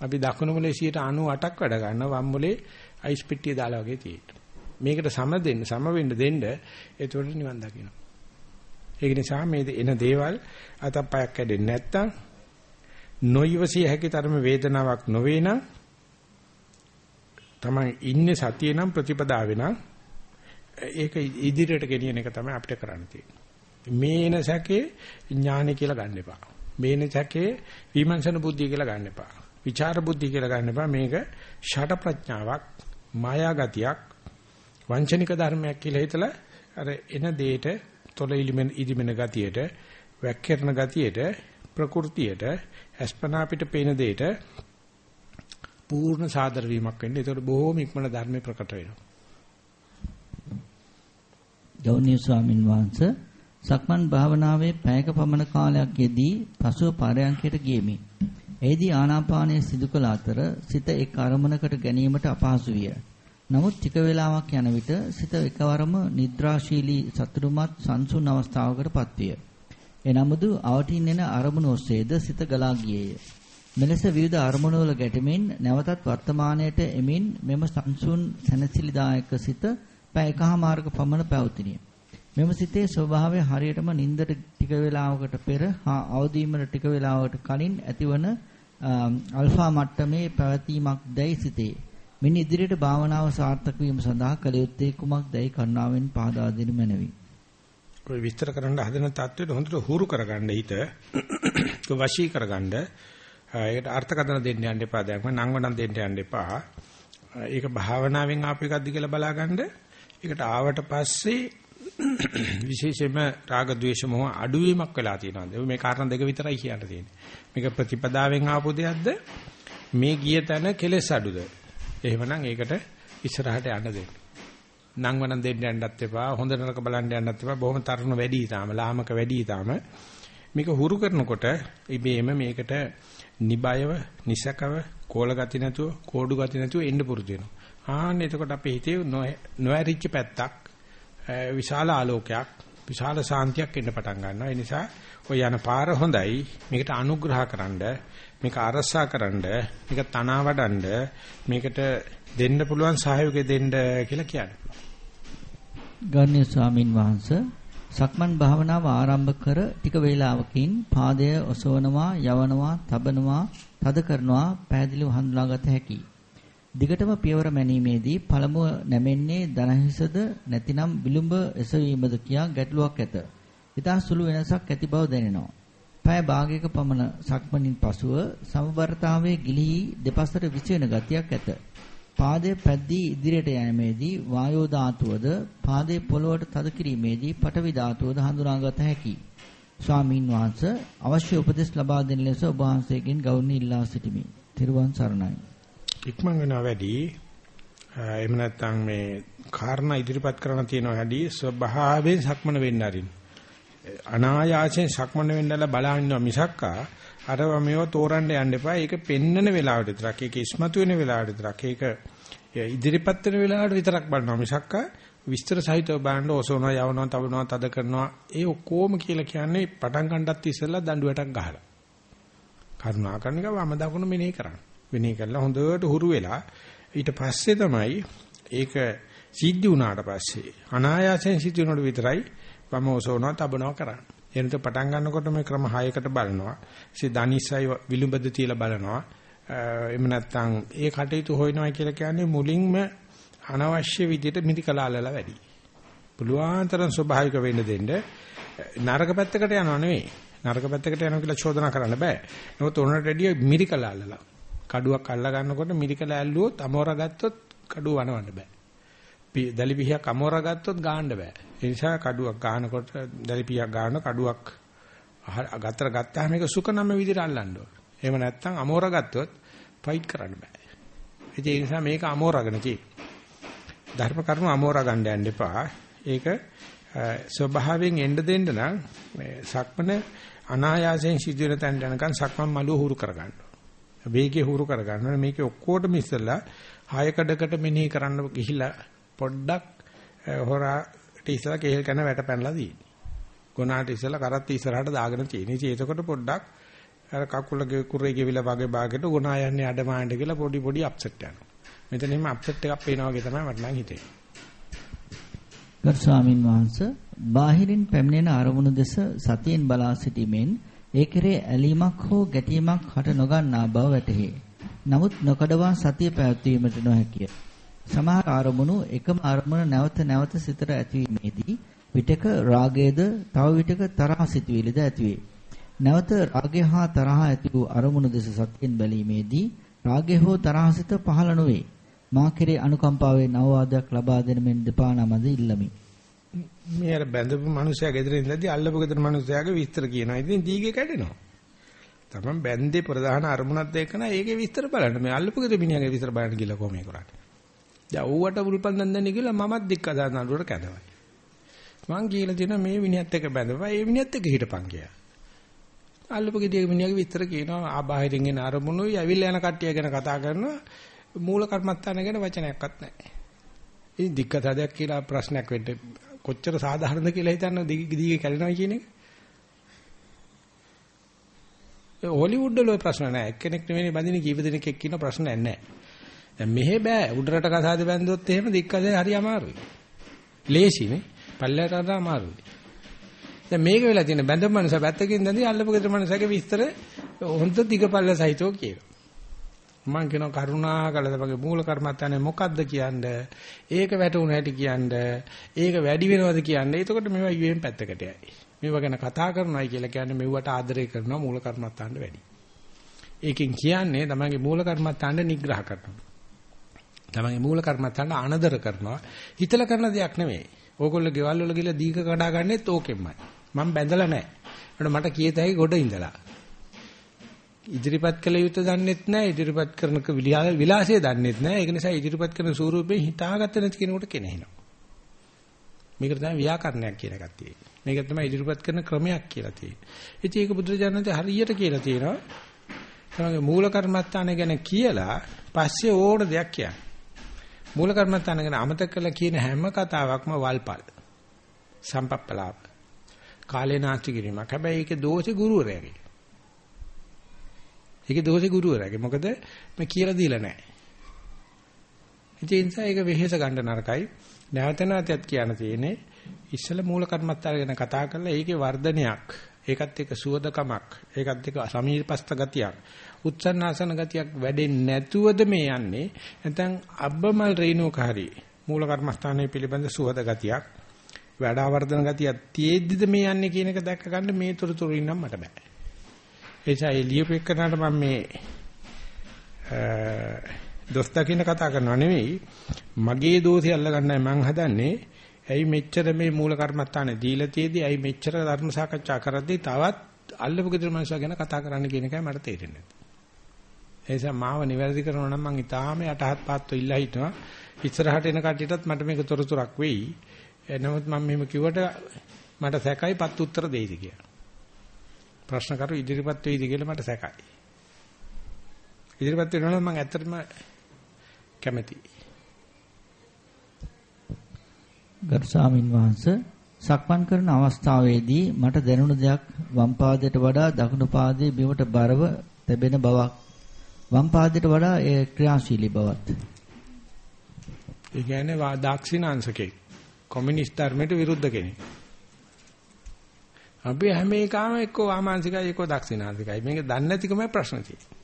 අපි දකුණු මොලේ 98ක් වැඩ ගන්නවා වම් මොලේ අයිස් පිට්ටිය දාලා වගේ තියෙනවා. මේකට සම දෙන්න සම වෙන්න දෙන්න ඒතකොට නිවන් දකින්න. ඒක නිසා මේ එන දේවල් අතපයක් කැඩෙන්නේ නැත්තම් නොයවසිය හැකි තරම වේදනාවක් නොවේ නම් තමයි ඉන්නේ සතියේ නම් ප්‍රතිපදාවේ නම් ඒක ඉදිරියට ගෙනියන එක තමයි අපිට කරන්න තියෙන්නේ. මේ එන සැකේ ඥානෙ කියලා ගන්න එපා. මේ එන සැකේ විමර්ශන බුද්ධිය කියලා ගන්න එපා. විචාර බුද්ධිය කියලා ගන්න එපා. මේක ෂට ප්‍රඥාවක්, මායා ගතියක්, වංචනික ධර්මයක් කියලා හිතලා අර එන දෙයට තොල ඉලිමෙන ඉදිමෙන ගතියට, වැක්කිරන ගතියට, ප්‍රകൃතියට, අස්පනා පිට පේන දෙයට පූර්ණ සාදර වීමක් වෙන්නේ. ඒකට බොහෝම ඉක්මන ධර්මේ ප්‍රකට වෙනවා. ගෞණීය ස්වාමින් වහන්සේ සක්මන් භාවනාවේ පැයක පමණ කාලයක් යෙදී පසුව පරයන්කයට ගියමි. එෙහිදී ආනාපානය සිදු කළ අතර සිත එක් අරමුණකට ගැනීමට අපහසු විය. නමුත් ටික වේලාවක් යන විට සිත එකවරම නිද්‍රාශීලී සතුටුමත් සංසුන් අවස්ථාවකටපත් විය. එනමුදු අවටින් එන අරමුණ ඔස්සේද සිත ගලා ගියේය. මෙලෙස විවිධ අරමුණු වල ගැටෙමින් නැවතත් වර්තමානයට එමින් මෙම සංසුන් සැනසිලිදායක සිත පැය එකහමාරක පමණ පැවතිනිය. මෙම සිතේ ස්වභාවය හරියටම නින්දට ටික වේලාවකට පෙර හා අවදීමට ටික වේලාවකට කලින් ඇතිවන අල්ෆා මට්ටමේ පැවතීමක් දැයි සිතේ. මින් ඉදිරියට භාවනාව සාර්ථක වීම සඳහා කළ යුත්තේ කුමක්දයි කරුණාවෙන් පහදා දෙනු මැනවි. ඔය විස්තර කරන්න හදන தത്വෙට හොඳට හුරු කරගන්න හිත. වශී කරගන්න. ඒකට අර්ථකථන දෙන්න යන්න එපා. දැන් නංවනම් දෙන්න යන්න එපා. ඒක භාවනාවෙන් ආපු එකක්ද කියලා බලාගන්න ඒකට ආවට පස්සේ විශේෂයෙන්ම රාග ద్వේෂ මොහ අඩුවීමක් වෙලා තියෙනවා. මේ කාරණා දෙක විතරයි කියන්න තියෙන්නේ. මේක ප්‍රතිපදාවෙන් ආපු දෙයක්ද? මේ ගිය තැන කෙලෙස් අඩුද? එහෙමනම් ඒකට ඉස්සරහට යන්න දෙන්න. නංවනන් දෙන්න යන්නත් එපා. හොඳ නරක බලන්න යන්නත් එපා. බොහොම තරුණ වැඩි ඊටාම ලාමක වැඩි ඊටාම මේක හුරු කරනකොට ඉබේම මේකට නිබයව, නිසකව, කෝල ගති නැතුව, කෝඩු ගති නැතුව එන්න පුරුදු වෙනවා. ආන්න එතකොට අපේ හිතේ නොඇරිච්ච පැත්තක් විශාල ආලෝකයක් විශාල සාන්තියක් එන්න පටන් ගන්නවා. ඒ නිසා ඔය යන පාර හොඳයි. මේකට අනුග්‍රහකරනද මේක අරසා කරන්න මේක තනවා වඩන්න මේකට දෙන්න පුළුවන් සහයෝගය දෙන්න කියලා කියන්නේ. ගාන්‍ය ස්වාමින් වහන්සේ සක්මන් භාවනාව ආරම්භ කර ටික වේලාවකින් පාදය ඔසවනවා යවනවා තබනවා තද කරනවා පැහැදිලිව හඳුනාගත හැකියි. දිගටම පියවර මැනීමේදී පළමුව නැමෙන්නේ දනහිසද නැතිනම් විලුඹ එසවීමද කියා ගැටලුවක් ඇත. ඊට සුළු වෙනසක් ඇති බව දැනෙනවා. පය භාගයක පමණ සක්මනින් පසුව සමබරතාවයේ ගිලිහි දෙපසට විසිරෙන ගතියක් ඇත. පාදයේ පැද්දී ඉදිරියට යෑමේදී වායෝ ධාතුවද පාදයේ පොළවට තද කිරීමේදී පඨවි ධාතුවද හඳුනාගත හැකියි. ස්වාමීන් වහන්සේ අවශ්‍ය උපදෙස් ලබා දෙන ලෙස ඔබ වහන්සේගෙන් ගෞරවණීය ඉල්ලා සිටිමි. ත්‍රිවන් සරණයි. ඉක්මන් වෙනවා වැඩි. එහෙම නැත්නම් මේ කාරණා ඉදිරිපත් කරන තියෙන හැටි ස්වභාවයෙන් සක්මන වෙන්න ආරින්. අනායාසයෙන් සක්මන වෙන්නලා බලන් ඉන්නවා මිසක්කා අරව මේව තෝරන්න යන්න එපා. ඒක පෙන්නන වෙලාවට විතරක්, ඒක ඉස්මතු වෙන වෙලාවට විතරක්, ඒක ඉදිරිපත් වෙන වෙලාවට විතරක් බලනවා මිසක්කා විස්තර සහිතව බලන්න ඔසවනවා, යවනවා, තබනවා, තද කරනවා. ඒ ඔක්කොම කියලා කියන්නේ පටන් ගන්නත් ඉස්සෙල්ලා දඬුවටක් ගහලා. කරුණා කරන එක වම දකුණ මෙනෙහි කරන්නේ. වෙනේ කරලා හොඳට හුරු වෙලා ඊට පස්සේ තමයි ඒක සිද්ධ වුණාට පස්සේ අනායාසයෙන් සිද්ධ වෙනකොට විතරයි වම ඔසවනවා තබනවා කරන්නේ. එනත පටන් ගන්නකොට මේ ක්‍රම 6කට බලනවා. ඉතින් දනිස්සයි විලුඹද තියලා බලනවා. එහෙම නැත්නම් ඒ කටයුතු හොයනවා කියලා කියන්නේ මුලින්ම අනවශ්‍ය විදිහට මිදිකලාලලා වැඩි. පුළුවන් තරම් ස්වභාවික වෙන්න දෙන්න නරක පැත්තකට යනව නෙවෙයි. නරක පැත්තකට යනවා කියලා චෝදනා කරන්න බෑ. නමුත් උනට රෙඩිය මිරිකලාලලා. කඩුවක් අල්ලා ගන්නකොට මිරිකලා ඇල්ලුවොත් අමෝරා ගත්තොත් කඩුව වනවන්න බෑ. දලි පිහක් අමෝරා ගත්තොත් ගාන්න බෑ. ඒ නිසා කඩුවක් ගන්නකොට දලි පිහක් ගන්න කඩුවක් ගත්තර ගත්තාම මේක සුකනම විදිහට අල්ලන්න ඕන. එහෙම නැත්නම් අමෝරා ගත්තොත් ෆයිට් කරන්න බෑ. ඒ නිසා මේක අමෝරාගෙන තියෙන්නේ. ධර්ම කරුණු අමෝරා ගන්න යන්න එපා. ඒක ස්වභාවයෙන් එන්න දෙන්න නම් සක්මන අනායාසයෙන් සිදුවෙන තැනට යනකම් සක්මන් මළුව හුරු කරගන්න. වේගය හුරු කරගන්න ඕනේ. මේකේ ඔක්කොටම ඉස්සලා හයකඩකට මෙනෙහි කරන්න ගිහිලා පොඩ්ඩක් හොරාට ඉස්සලා කේල් කන වැට පැනලා තියෙන්නේ. ගොනාට ඉස්සලා කරත් ඉස්සරහට දාගෙන තියෙන්නේ. ඉතින් එතකොට පොඩ්ඩක් අර කකුලගේ කුරේ ගෙවිලා වගේ භාගයට ගොනා යන්නේ අඩමාණ්ඩ කියලා පොඩි පොඩි අප්සෙට් යනවා. මෙතන එහෙම අප්සෙට් එකක් පේනා වගේ තමයි මට නම් හිතෙන්නේ. ගරු ස්වාමින් වහන්සේ බාහිරින් පැමිණෙන අරමුණු දෙස සතියෙන් බලා සිටීමෙන් ඒ කෙරේ ඇලීමක් හෝ ගැටීමක් හට නොගන්නා බව වැටහි. නමුත් නොකඩවා සතිය පැවැත්වීමට නොහැකිය. සමහර අරමුණු එකම අරමුණ නැවත නැවත සිතට ඇතිවීමේදී විටක රාගයේද තව විටක තරහ සිතුවිලිද ඇතිවේ. නැවත රාගය හා තරහ ඇති වූ අරමුණු දෙස සතියෙන් බැලීමේදී රාගය හෝ තරහ සිත පහළ නොවේ. මා කෙරේ අනුකම්පාවෙන් අවවාදයක් ලබා දෙන මෙන් දෙපා නමද ඉල්ලමි. මේ අර බැඳපු මිනිසයා ගෙදර ඉඳලාදී අල්ලපු ගෙදර මිනිසයාගේ විස්තර කියනවා. ඉතින් දීගේ කැඩෙනවා. තමන් බැඳේ ප්‍රධාන අරමුණක් දෙකන ඒකේ විස්තර බලන්න. මේ අල්ලපු ගෙදර මිනිහාගේ විස්තර බලන්න කියලා කොහොම කරන්නේ. දැන් ඌවට උල්පන්දන් දෙන්නේ කියලා මමත් දික්ක දාන නඩුවට කැදවයි. මං කියලා තියෙනවා මේ විනියත් එක්ක බැඳපුවා. ඒ විනියත් එක්ක හිටපන් කියලා. අල්ලපු ගෙදර මිනිහාගේ විස්තර කියනවා. ආබාහිරින් එන අරමුණුයි ඇවිල්ලා යන කට්ටිය ගැන කතා කරනවා. මූල කර්මත්තාන ගැන වචනයක්වත් නැහැ. ඉතින් දික්කතදයක් කියලා ප්‍රශ්නයක් වෙන්න කොච්චර සාධාරණද කියලා හිතන්න දීගේ කැලෙනවා කියන එක. ඒ හොලිවුඩ් වල ප්‍රශ්න නැහැ. එක්කෙනෙක් නෙවෙයි බඳින කීප දෙනෙක් එක්ක ඉන්න ප්‍රශ්න නැහැ. දැන් මෙහෙ බෑ උඩරට කසාද බැන්දොත් එහෙම දික්කතේ හරි අමාරුයි. ලේසිනේ. පල්ලයට අර අමාරුයි. දැන් මේක වෙලා තියෙන බැඳපු මනුස්සය පැත්තකින් දැන්දී අල්ලපු ගෙදර මනුස්සයගේ විස්තර හොඳ දිගපල්ල සහිතව කියනවා. මම කියනවා කරුණාකරලා තමගේ මූල කර්මත්තානේ මොකද්ද කියන්නේ? ඒක වැටුණ හැටි කියන්නේ. ඒක වැඩි වෙනවද කියන්නේ. එතකොට මේවා යුවෙන් පැත්තකට යයි. මේවා ගැන කතා කරනවායි කියලා කියන්නේ මෙව්වට ආදරය කරනවා මූල කර්මත්තාන්ට වැඩි. ඒකෙන් කියන්නේ තමගේ මූල කර්මත්තාන්ට නිග්‍රහ කරනවා. තමගේ මූල කර්මත්තාන්ට අනදර කරනවා. හිතලා කරන දෙයක් නෙමෙයි. ඕගොල්ලෝ ගෙවල් වල ගිහලා දීක කඩා ගන්නෙත් ඕකෙන්මයි. මම බැඳලා නැහැ. මට කියතයි ගොඩ ඉඳලා. ඉදිරිපත් කළ යුතු දන්නෙත් නැහැ ඉදිරිපත් කරන විලාසය දන්නෙත් නැහැ ඒක නිසා ඉදිරිපත් කරන ස්වරූපේ හිතාගත්ත නැති කෙනෙකුට කෙනෙහිනවා. මේකට තමයි ව්‍යාකරණයක් කියන එකක් තියෙන්නේ. මේක තමයි ඉදිරිපත් කරන ක්‍රමයක් කියලා තියෙන්නේ. ඉතින් ඒක බුදුරජාණන්සේ හරියට කියලා තියෙනවා. තමයි මූල කර්මත්තාන ගැන කියලා පස්සේ ඕන දෙයක් කියන්නේ. මූල කර්මත්තාන ගැන අමතක කරලා කියන හැම කතාවක්ම වල්පල්. සම්පප්පලාප. කාලේ නාස්ති කිරීමක්. හැබැයි ඒකේ දෝෂේ ගුරුවරයාගේ. ඒකේ දෝෂේ ගුරුවරයාගේ. මොකද මේ කියලා දීලා නැහැ. ඒ නිසා ඒක වෙහෙස ගන්න නරකයි. නැවත නැවතත් කියන්න තියෙන්නේ ඉස්සල මූල කර්මත්තාල ගැන කතා කරලා ඒකේ වර්ධනයක්, ඒකත් එක්ක සුවදකමක්, ඒකත් එක්ක සමීපස්ත ගතියක්, උච්චන්නාසන ගතියක් වැඩෙන්නේ නැතුවද මේ යන්නේ? නැත්නම් අබ්බමල් රේණුක හරි මූල කර්මස්ථානයේ පිළිබඳ සුවද ගතියක්, වැඩාවර්ධන ගතියක් තියෙද්දිද මේ යන්නේ කියන එක දැක්ක ගන්න මේ තුරුතුරු ඉන්නම් මට බෑ. එනිසා ඒ ලියපු එකනට මම මේ දොස් දකින්න කතා කරනව නෙවෙයි මගේ දෝෂය අල්ලගන්නයි මං හදන්නේ ඇයි මෙච්චර මේ මූල කර්මත්තානේ දීලා තියේදී ඇයි මෙච්චර ධර්ම සාකච්ඡා කරද්දී තවත් අල්ලපු ගෙදර මනුස්සයා ගැන කතා කරන්න කියන එකයි මට තේරෙන්නේ. ඒ නිසා මාව නිවැරදි කරනවා නම් මං ඊටාම යටහත් පාත්ව ඉල්ලා හිටනවා. ඉස්සරහට එන කට්ටියටත් මට මේක තොරතුරක් වෙයි. නමුත් මම මෙහෙම කිව්වට මට සැකයි පත් උත්තර දෙයිද කියලා. ප්‍රශ්න කරු ඉදිරිපත් වෙයිද කියලා මට සැකයි. ඉදිරිපත් වෙනවා නම් මම ඇත්තටම කැමතියි. ගරු ස්වාමින් වහන්සේ සක්මන් කරන අවස්ථාවේදී මට දැනුණ දෙයක් වම් පාදයට වඩා දකුණු පාදයේ බිමට බරව තැබෙන බවක් වම් පාදයට වඩා ඒ ක්‍රියාශීලී බවත්. ඒ කියන්නේ වා දාක්ෂිනාංශකේ කොමියුනිස්ට් ධර්මයට විරුද්ධ කෙනෙක්. අපි හැම එකම එක්ක වාමාංශිකයි එක්ක දක්ෂිනාංශිකයි. මේක දන්නේ නැතිකමයි ප්‍රශ්න තියෙන්නේ.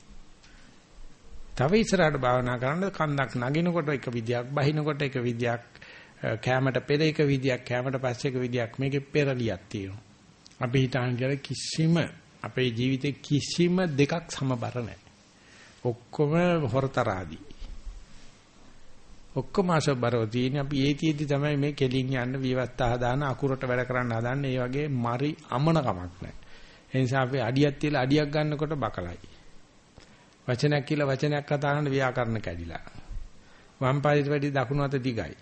තව ඉස්සරහට භාවනා කරන්න කන්දක් නගිනකොට එක විදියක්, බහිනකොට එක විදියක්, කැමරට පෙර එක විදියක්, කැමරට පස්සේ එක විදියක් මේකේ පෙරලියක් තියෙනවා. අපි හිතන්නේ කිසිම අපේ ජීවිතේ කිසිම දෙකක් සමබර නැහැ. ඔක්කොම හොරතරාදී. ඔක්කොම අසබරව තියෙන අපි ඒතියෙදි තමයි මේ කෙලින් යන්න විවස්ථා හදාන අකුරට වැඩ කරන්න හදන්නේ ඒ වගේ මරි අමන කමක් නැහැ. ඒ නිසා අපි අඩියක් තියලා අඩියක් ගන්නකොට බකලයි. වචනයක් කියලා වචනයක් කතා කරන ව්‍යාකරණ කැඩිලා. වම් පාදයට වැඩි දකුණු අත දිගයි.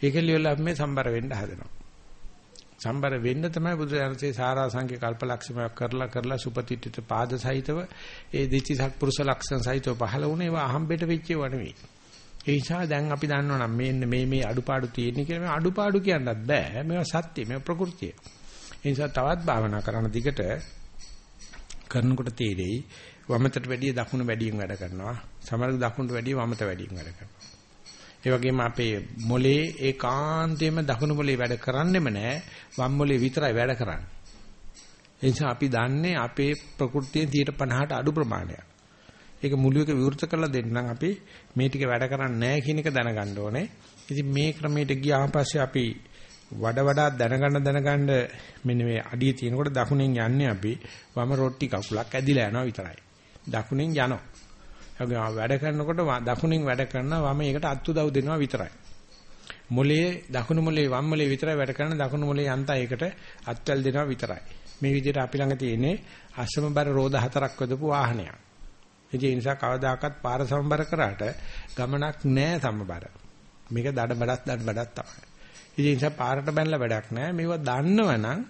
ඒක ලියලා අපි මේ සම්බර වෙන්න හදනවා. සම්බර වෙන්න තමයි බුදුරජාණන්සේ සාරාංශික කල්පලක්ෂණයක් කරලා කරලා සුපතිත්‍ිත පාද සහිතව ඒ දෙචිසක් පුරුෂ ලක්ෂණ සහිතව පහළ වුණේ ඒවා අහම්බෙට වෙච්ච ඒවා නෙවෙයි. ඒ නිසා දැන් අපි දන්නවනම් මේ මේ මේ අඩුපාඩු තියෙන කියලා මේ අඩුපාඩු කියන්නත් බෑ. මේවා සත්‍ය, මේවා ප්‍රകൃතිය. ඒ නිසා තවත් භාවනා කරන දිගට කරනකොට තේරෙයි වමතට වැඩිය දකුණ වැඩියෙන් වැඩ කරනවා. සමහර දකුණට වැඩිය වමත වැඩියෙන් වැඩ කරනවා. ඒ වගේම අපේ මොලේ ඒකාන්තයෙන්ම දකුණු මොලේ වැඩ කරන්නෙම නැහැ. වම් මොලේ විතරයි වැඩ කරන්නේ. ඒ නිසා අපි දන්නේ අපේ ප්‍රകൃතියෙන් 50ට අඩු ප්‍රමාණයක්. ඒක මුළු එක විවෘත කරලා දෙන්න නම් අපි මේ ටික වැඩ කරන්නේ නැහැ කියන එක දැනගන්න ඕනේ. ඉතින් මේ ක්‍රමයට ගියාම පස්සේ අපි වඩ වඩා දැනගන්න දැනගන්න මෙන්න මේ අඩිය තියෙනකොට දකුණෙන් යන්නේ අපි වම රොට්ටි කකුලක් ඇදිලා යනවා විතරයි. දකුණෙන් යනවා. ඒක වැඩ කරනකොට දකුණෙන් වැඩ කරනවා වම ඒකට අත්උදව් දෙනවා විතරයි. මොලේ දකුණු මොලේ වම් මොලේ විතරයි වැඩ කරන දකුණු මොලේ යන්තා ඒකට අත්වැල් දෙනවා විතරයි. මේ විදිහට අපි ළඟ තියෙන්නේ අසමබර රෝද හතරක් වදපු වාහනයක්. ඒ නිසා කවදාකවත් පාර සමබර කරාට ගමනක් නෑ සමබර. මේක දඩ බඩක් දඩ බඩක් තමයි. ඒ නිසා පාරට බැනලා වැඩක් නෑ. මේවා දන්නවනම්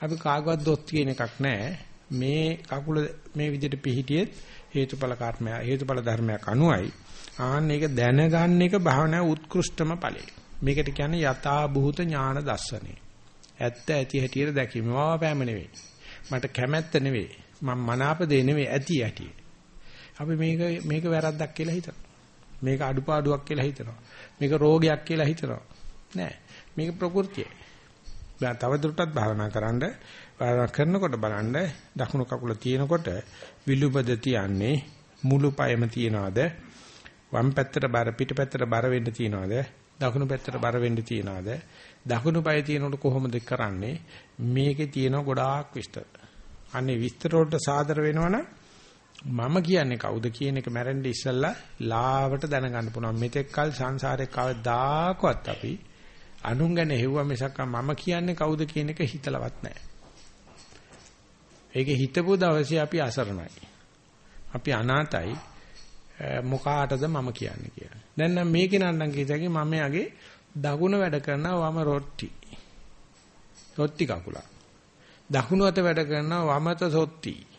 අපි කාගවත් දොස් කියන එකක් නෑ. මේ කකුල මේ විදිහට පිහිටියෙත් හේතුඵල කර්මය හේතුඵල ධර්මයක් අනුයි. ආන්න ඒක දැනගන්න එක භාවනා උත්කෘෂ්ඨම ඵලයි. මේකට කියන්නේ යථා භූත ඥාන දර්ශනේ. ඇත්ත ඇති හැටියට දැකීම. මම පෑම නෙවෙයි. මට කැමැත්ත නෙවෙයි. මම මනාප දෙ නෙවෙයි ඇති ඇටි. අපි මේක මේක වැරද්දක් කියලා හිතනවා. මේක අඩුපාඩුවක් කියලා හිතනවා. මේක රෝගයක් කියලා හිතනවා. නෑ. මේක ප්‍රകൃතිය. දැන් තව දුරටත් භාවනා කරන්න භාවනා කරනකොට බලන්න දකුණු කකුල තියෙනකොට විලුඹද තියන්නේ මුළු පයම තියනවාද වම් පැත්තට බර පිට පැත්තට බර වෙන්න තියනවාද දකුණු පැත්තට බර වෙන්න තියනවාද දකුණු පය තියෙනකොට කොහොමද කරන්නේ මේකේ තියෙන ගොඩාක් විස්තර අනේ විස්තර වලට සාදර වෙනවනම් මම කියන්නේ කවුද කියන එක මැරෙන්න ඉස්සෙල්ලා ලාවට දැනගන්න පුළුවන්. මෙතෙක් කල සංසාරේ කවදාකවත් අපි අනුන් ගැන හෙව්වා මිසක් මම කියන්නේ කවුද කියන එක හිතලවත් නැහැ. ඒකේ හිතපු දවසේ අපි අසරණයි. අපි අනාතයි. මොකාටද මම කියන්නේ කියලා. දැන් නම් මේකේ නන්නම් කියතගේ මම යගේ දකුණ වැඩ කරනවා වම රොට්ටි. රොට්ටි කකුල. දකුණු අත වැඩ කරනවා වමත සොත්ටි.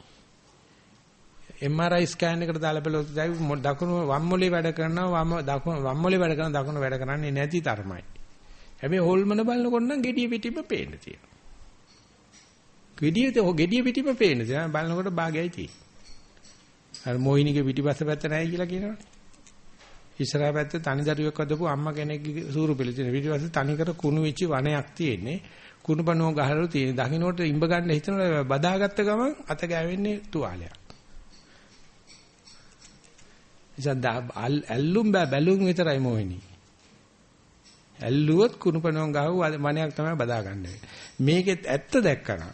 MRI ස්කෑන් එකට දාලා බලුවොත් දකුණු වම් මොලේ වැඩ කරනවා වම දකුණු වම් මොලේ වැඩ කරන දකුණු වැඩ කරන්නේ නැති තරමයි. හැබැයි හොල්මන බලනකොට නම් gediya පිටිම පේන්න තියෙනවා. gediya තෝ gediya පිටිම පේන්න තියෙනවා. බලනකොට භාගයයි තියෙන්නේ. අර මොහිනිගේ පිටිපස්ස පැත්ත නැහැ කියලා කියනවනේ. ඉස්සරහා පැත්තේ තනි දරුවෙක් වදපු අම්මා කෙනෙක්ගේ සූරු පිළි තියෙන පිටිපස්සේ තනි කර කුණු වෙච්ච වනයක් තියෙන්නේ. කුණු පණුව ගහලා තියෙන. දකින්නට ඉඹ ගන්න හිතනකොට බදාගත්ත ගමන් අත ගෑවෙන්නේ තුවාලයක්. ඉතින් ඇල්ලුම් බෑ බැලුම් විතරයි මොහිනී. ඇල්ලුවොත් කුණුපණෝන් ගාව වණයක් තමයි බදා ගන්න මේකෙත් ඇත්ත දැක්කනම්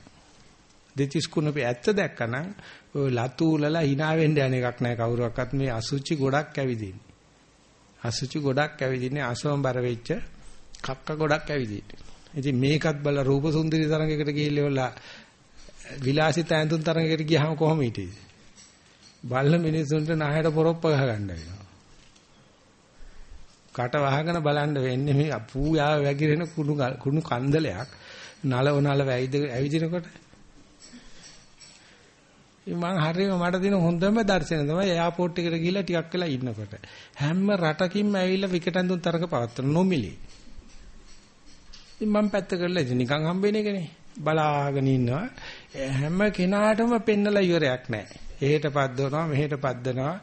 දෙතිස් කුණුපේ ඇත්ත දැක්කනම් ඔය ලතු උලලා hina වෙන්න යන එකක් නෑ කවුරුවක්වත් මේ අසුචි ගොඩක් ඇවිදින්නේ. අසුචි ගොඩක් ඇවිදින්නේ අසෝම්බර වෙච්ච කක්ක ගොඩක් ඇවිදින්නේ. ඉතින් මේකත් බල රූප සුන්දරි තරඟයකට ගිහිල්ලා විලාසිත ඇඳුම් තරඟයකට ගියාම කොහොම හිටියේද? බල්ල මිනිසුන්ට නහයට පොරොප්ප ගහ ගන්න වෙනවා. කට වහගෙන බලන්න වෙන්නේ මේ අපූයාව වැగిරෙන කුණු කුණු කන්දලයක් නලව නලව ඇවිදිනකොට. මම හරියම මට දින හොඳම දර්ශනය තමයි එයාපෝට් එකට ගිහිල්ලා ටිකක් වෙලා ඉන්නකොට. හැම රටකින්ම ඇවිල්ලා විකට ඇඳුම් තරක පවත්තන නොමිලේ. ඉතින් මම පැත්ත කරලා ඉතින් නිකන් හම්බෙන එකනේ. බලාගෙන ඉන්නවා. හැම කෙනාටම පෙන්නලා ඉවරයක් නැහැ. එහෙට පද්දනවා මෙහෙට පද්දනවා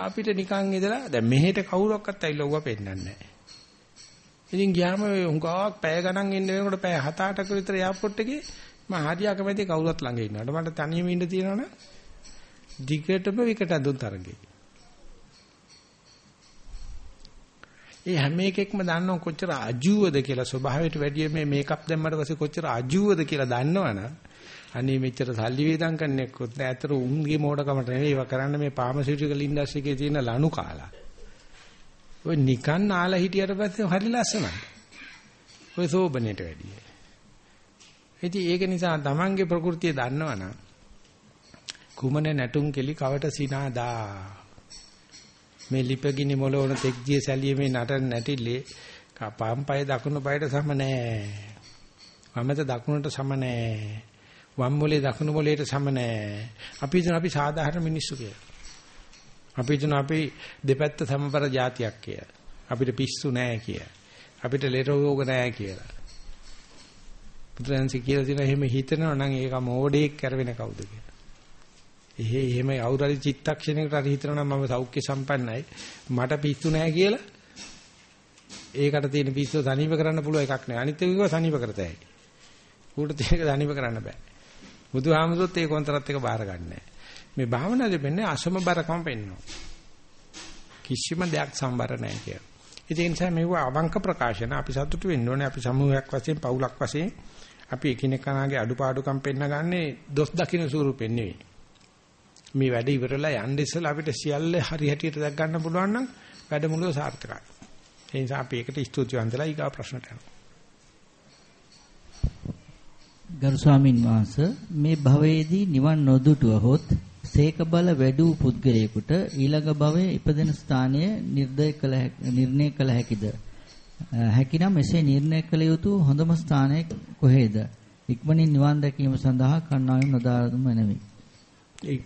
අපිට නිකන් ඉඳලා දැන් මෙහෙට කවුරක්වත් ඇවිල්ලා ඌව පෙන්නන්නේ නැහැ. ඉතින් ගියාම හුඟක් පැය ගණන් ඉන්න වෙනකොට පැය 7-8ක විතර එයාපෝට් එකේ මම හරිය කැමති කවුරුත් ළඟ ඉන්නවට මට තනියම ඉන්න තියෙනවනේ. දිගටම විකට අඳුන් තරගේ. ඒ හැම එකෙක්ම දන්නව කොච්චර අජූවද කියලා ස්වභාවයට වැඩිය මේ මේකප් දැම්මට පස්සේ කොච්චර අජූවද කියලා දන්නවනම් අනේ මෙච්චර සල්ලි වේදම් කරන්නෙකුත් නෑ. අතර උන්ගේ මෝඩකමට නෙවෙයි ඒවා කරන්න මේ ෆාමසිටිකල් ඉන්ඩස්ට්‍රි එකේ තියෙන ලනු කාලා. ඔය නිකන් නාලා හිටියට පස්සේ හරි ලස්සනයි. ඔය සෝබනේට වැඩිය. ඉතින් ඒක නිසා Tamange ප්‍රകൃතිය දන්නවනම් කුමන නැටුම් කෙලි කවට සිනාදා මේ ලිපගිනි මොළවන තෙක්දිය සැලියේ නටන නැටිලේ කපම්පය දකුණු පයට සම නෑ වමත දකුණට සම නෑ වම් මොලේ දකුණු මොලේට සම නැහැ. අපි හිතන අපි සාධාරණ මිනිස්සු කියලා. අපි හිතන අපි දෙපැත්ත සමබර જાතියක් කියලා. අපිට පිස්සු නැහැ කියලා. අපිට ලෙඩ රෝග නැහැ කියලා. පුත්‍රයන්සි කියලා තියෙන එහෙම හිතනවා නම් ඒක මෝඩෙක් කරවෙන කවුද කියලා. එහෙ එහෙම අවුරුදු චිත්තක්ෂණයකට හරි හිතනවා නම් මම සෞඛ්‍ය සම්පන්නයි. මට පිස්සු නැහැ කියලා ඒකට තියෙන පිස්සුව සනීප කරන්න පුළුවන් එකක් නෑ. අනිත් ඒවා සනීප කරතයි. ඌට තියෙක සනීප කරන්න බෑ. බුදුහාමුදුරුවෝත් ඒ කොන්තරත් එක බාර ගන්නෑ. මේ භාවනාවේ වෙන්නේ අසමබරකම පෙන්වනවා. කිසිම දෙයක් සම්බර නැහැ කියලා. ඒ නිසා මේව අවංක ප්‍රකාශන අපි සතුටු වෙන්න ඕනේ අපි සමූහයක් වශයෙන් පවුලක් වශයෙන් අපි එකිනෙකාගේ අඩුපාඩුකම් පෙන්නගන්නේ දොස් දකින්න ස්වරූපෙන් නෙවෙයි. මේ වැඩ ඉවරලා යන්න ඉස්සෙල්ලා අපිට සියල්ල හරි හැටියට දැක් ගන්න පුළුවන් නම් වැඩමුළුව සාර්ථකයි. ඒ නිසා අපි ඒකට ස්තුතිවන්තලා ඊගා ප්‍රශ්නට යනවා. ගරු ස්වාමින් වහන්සේ මේ භවයේදී නිවන් නොදුටුවහොත් සේක බල වැඩි වූ පුද්ගලයෙකුට ඊළඟ භවයේ ඉපදෙන ස්ථානය නිර්දය කළ නිර්ණය කළ හැකිද? හැකිනම් එසේ නිර්ණය කළ යුතු හොඳම ස්ථානය කොහේද? ඉක්මනින් නිවන් දැකීම සඳහා කන්නායම් නොදාතුම වෙනවි.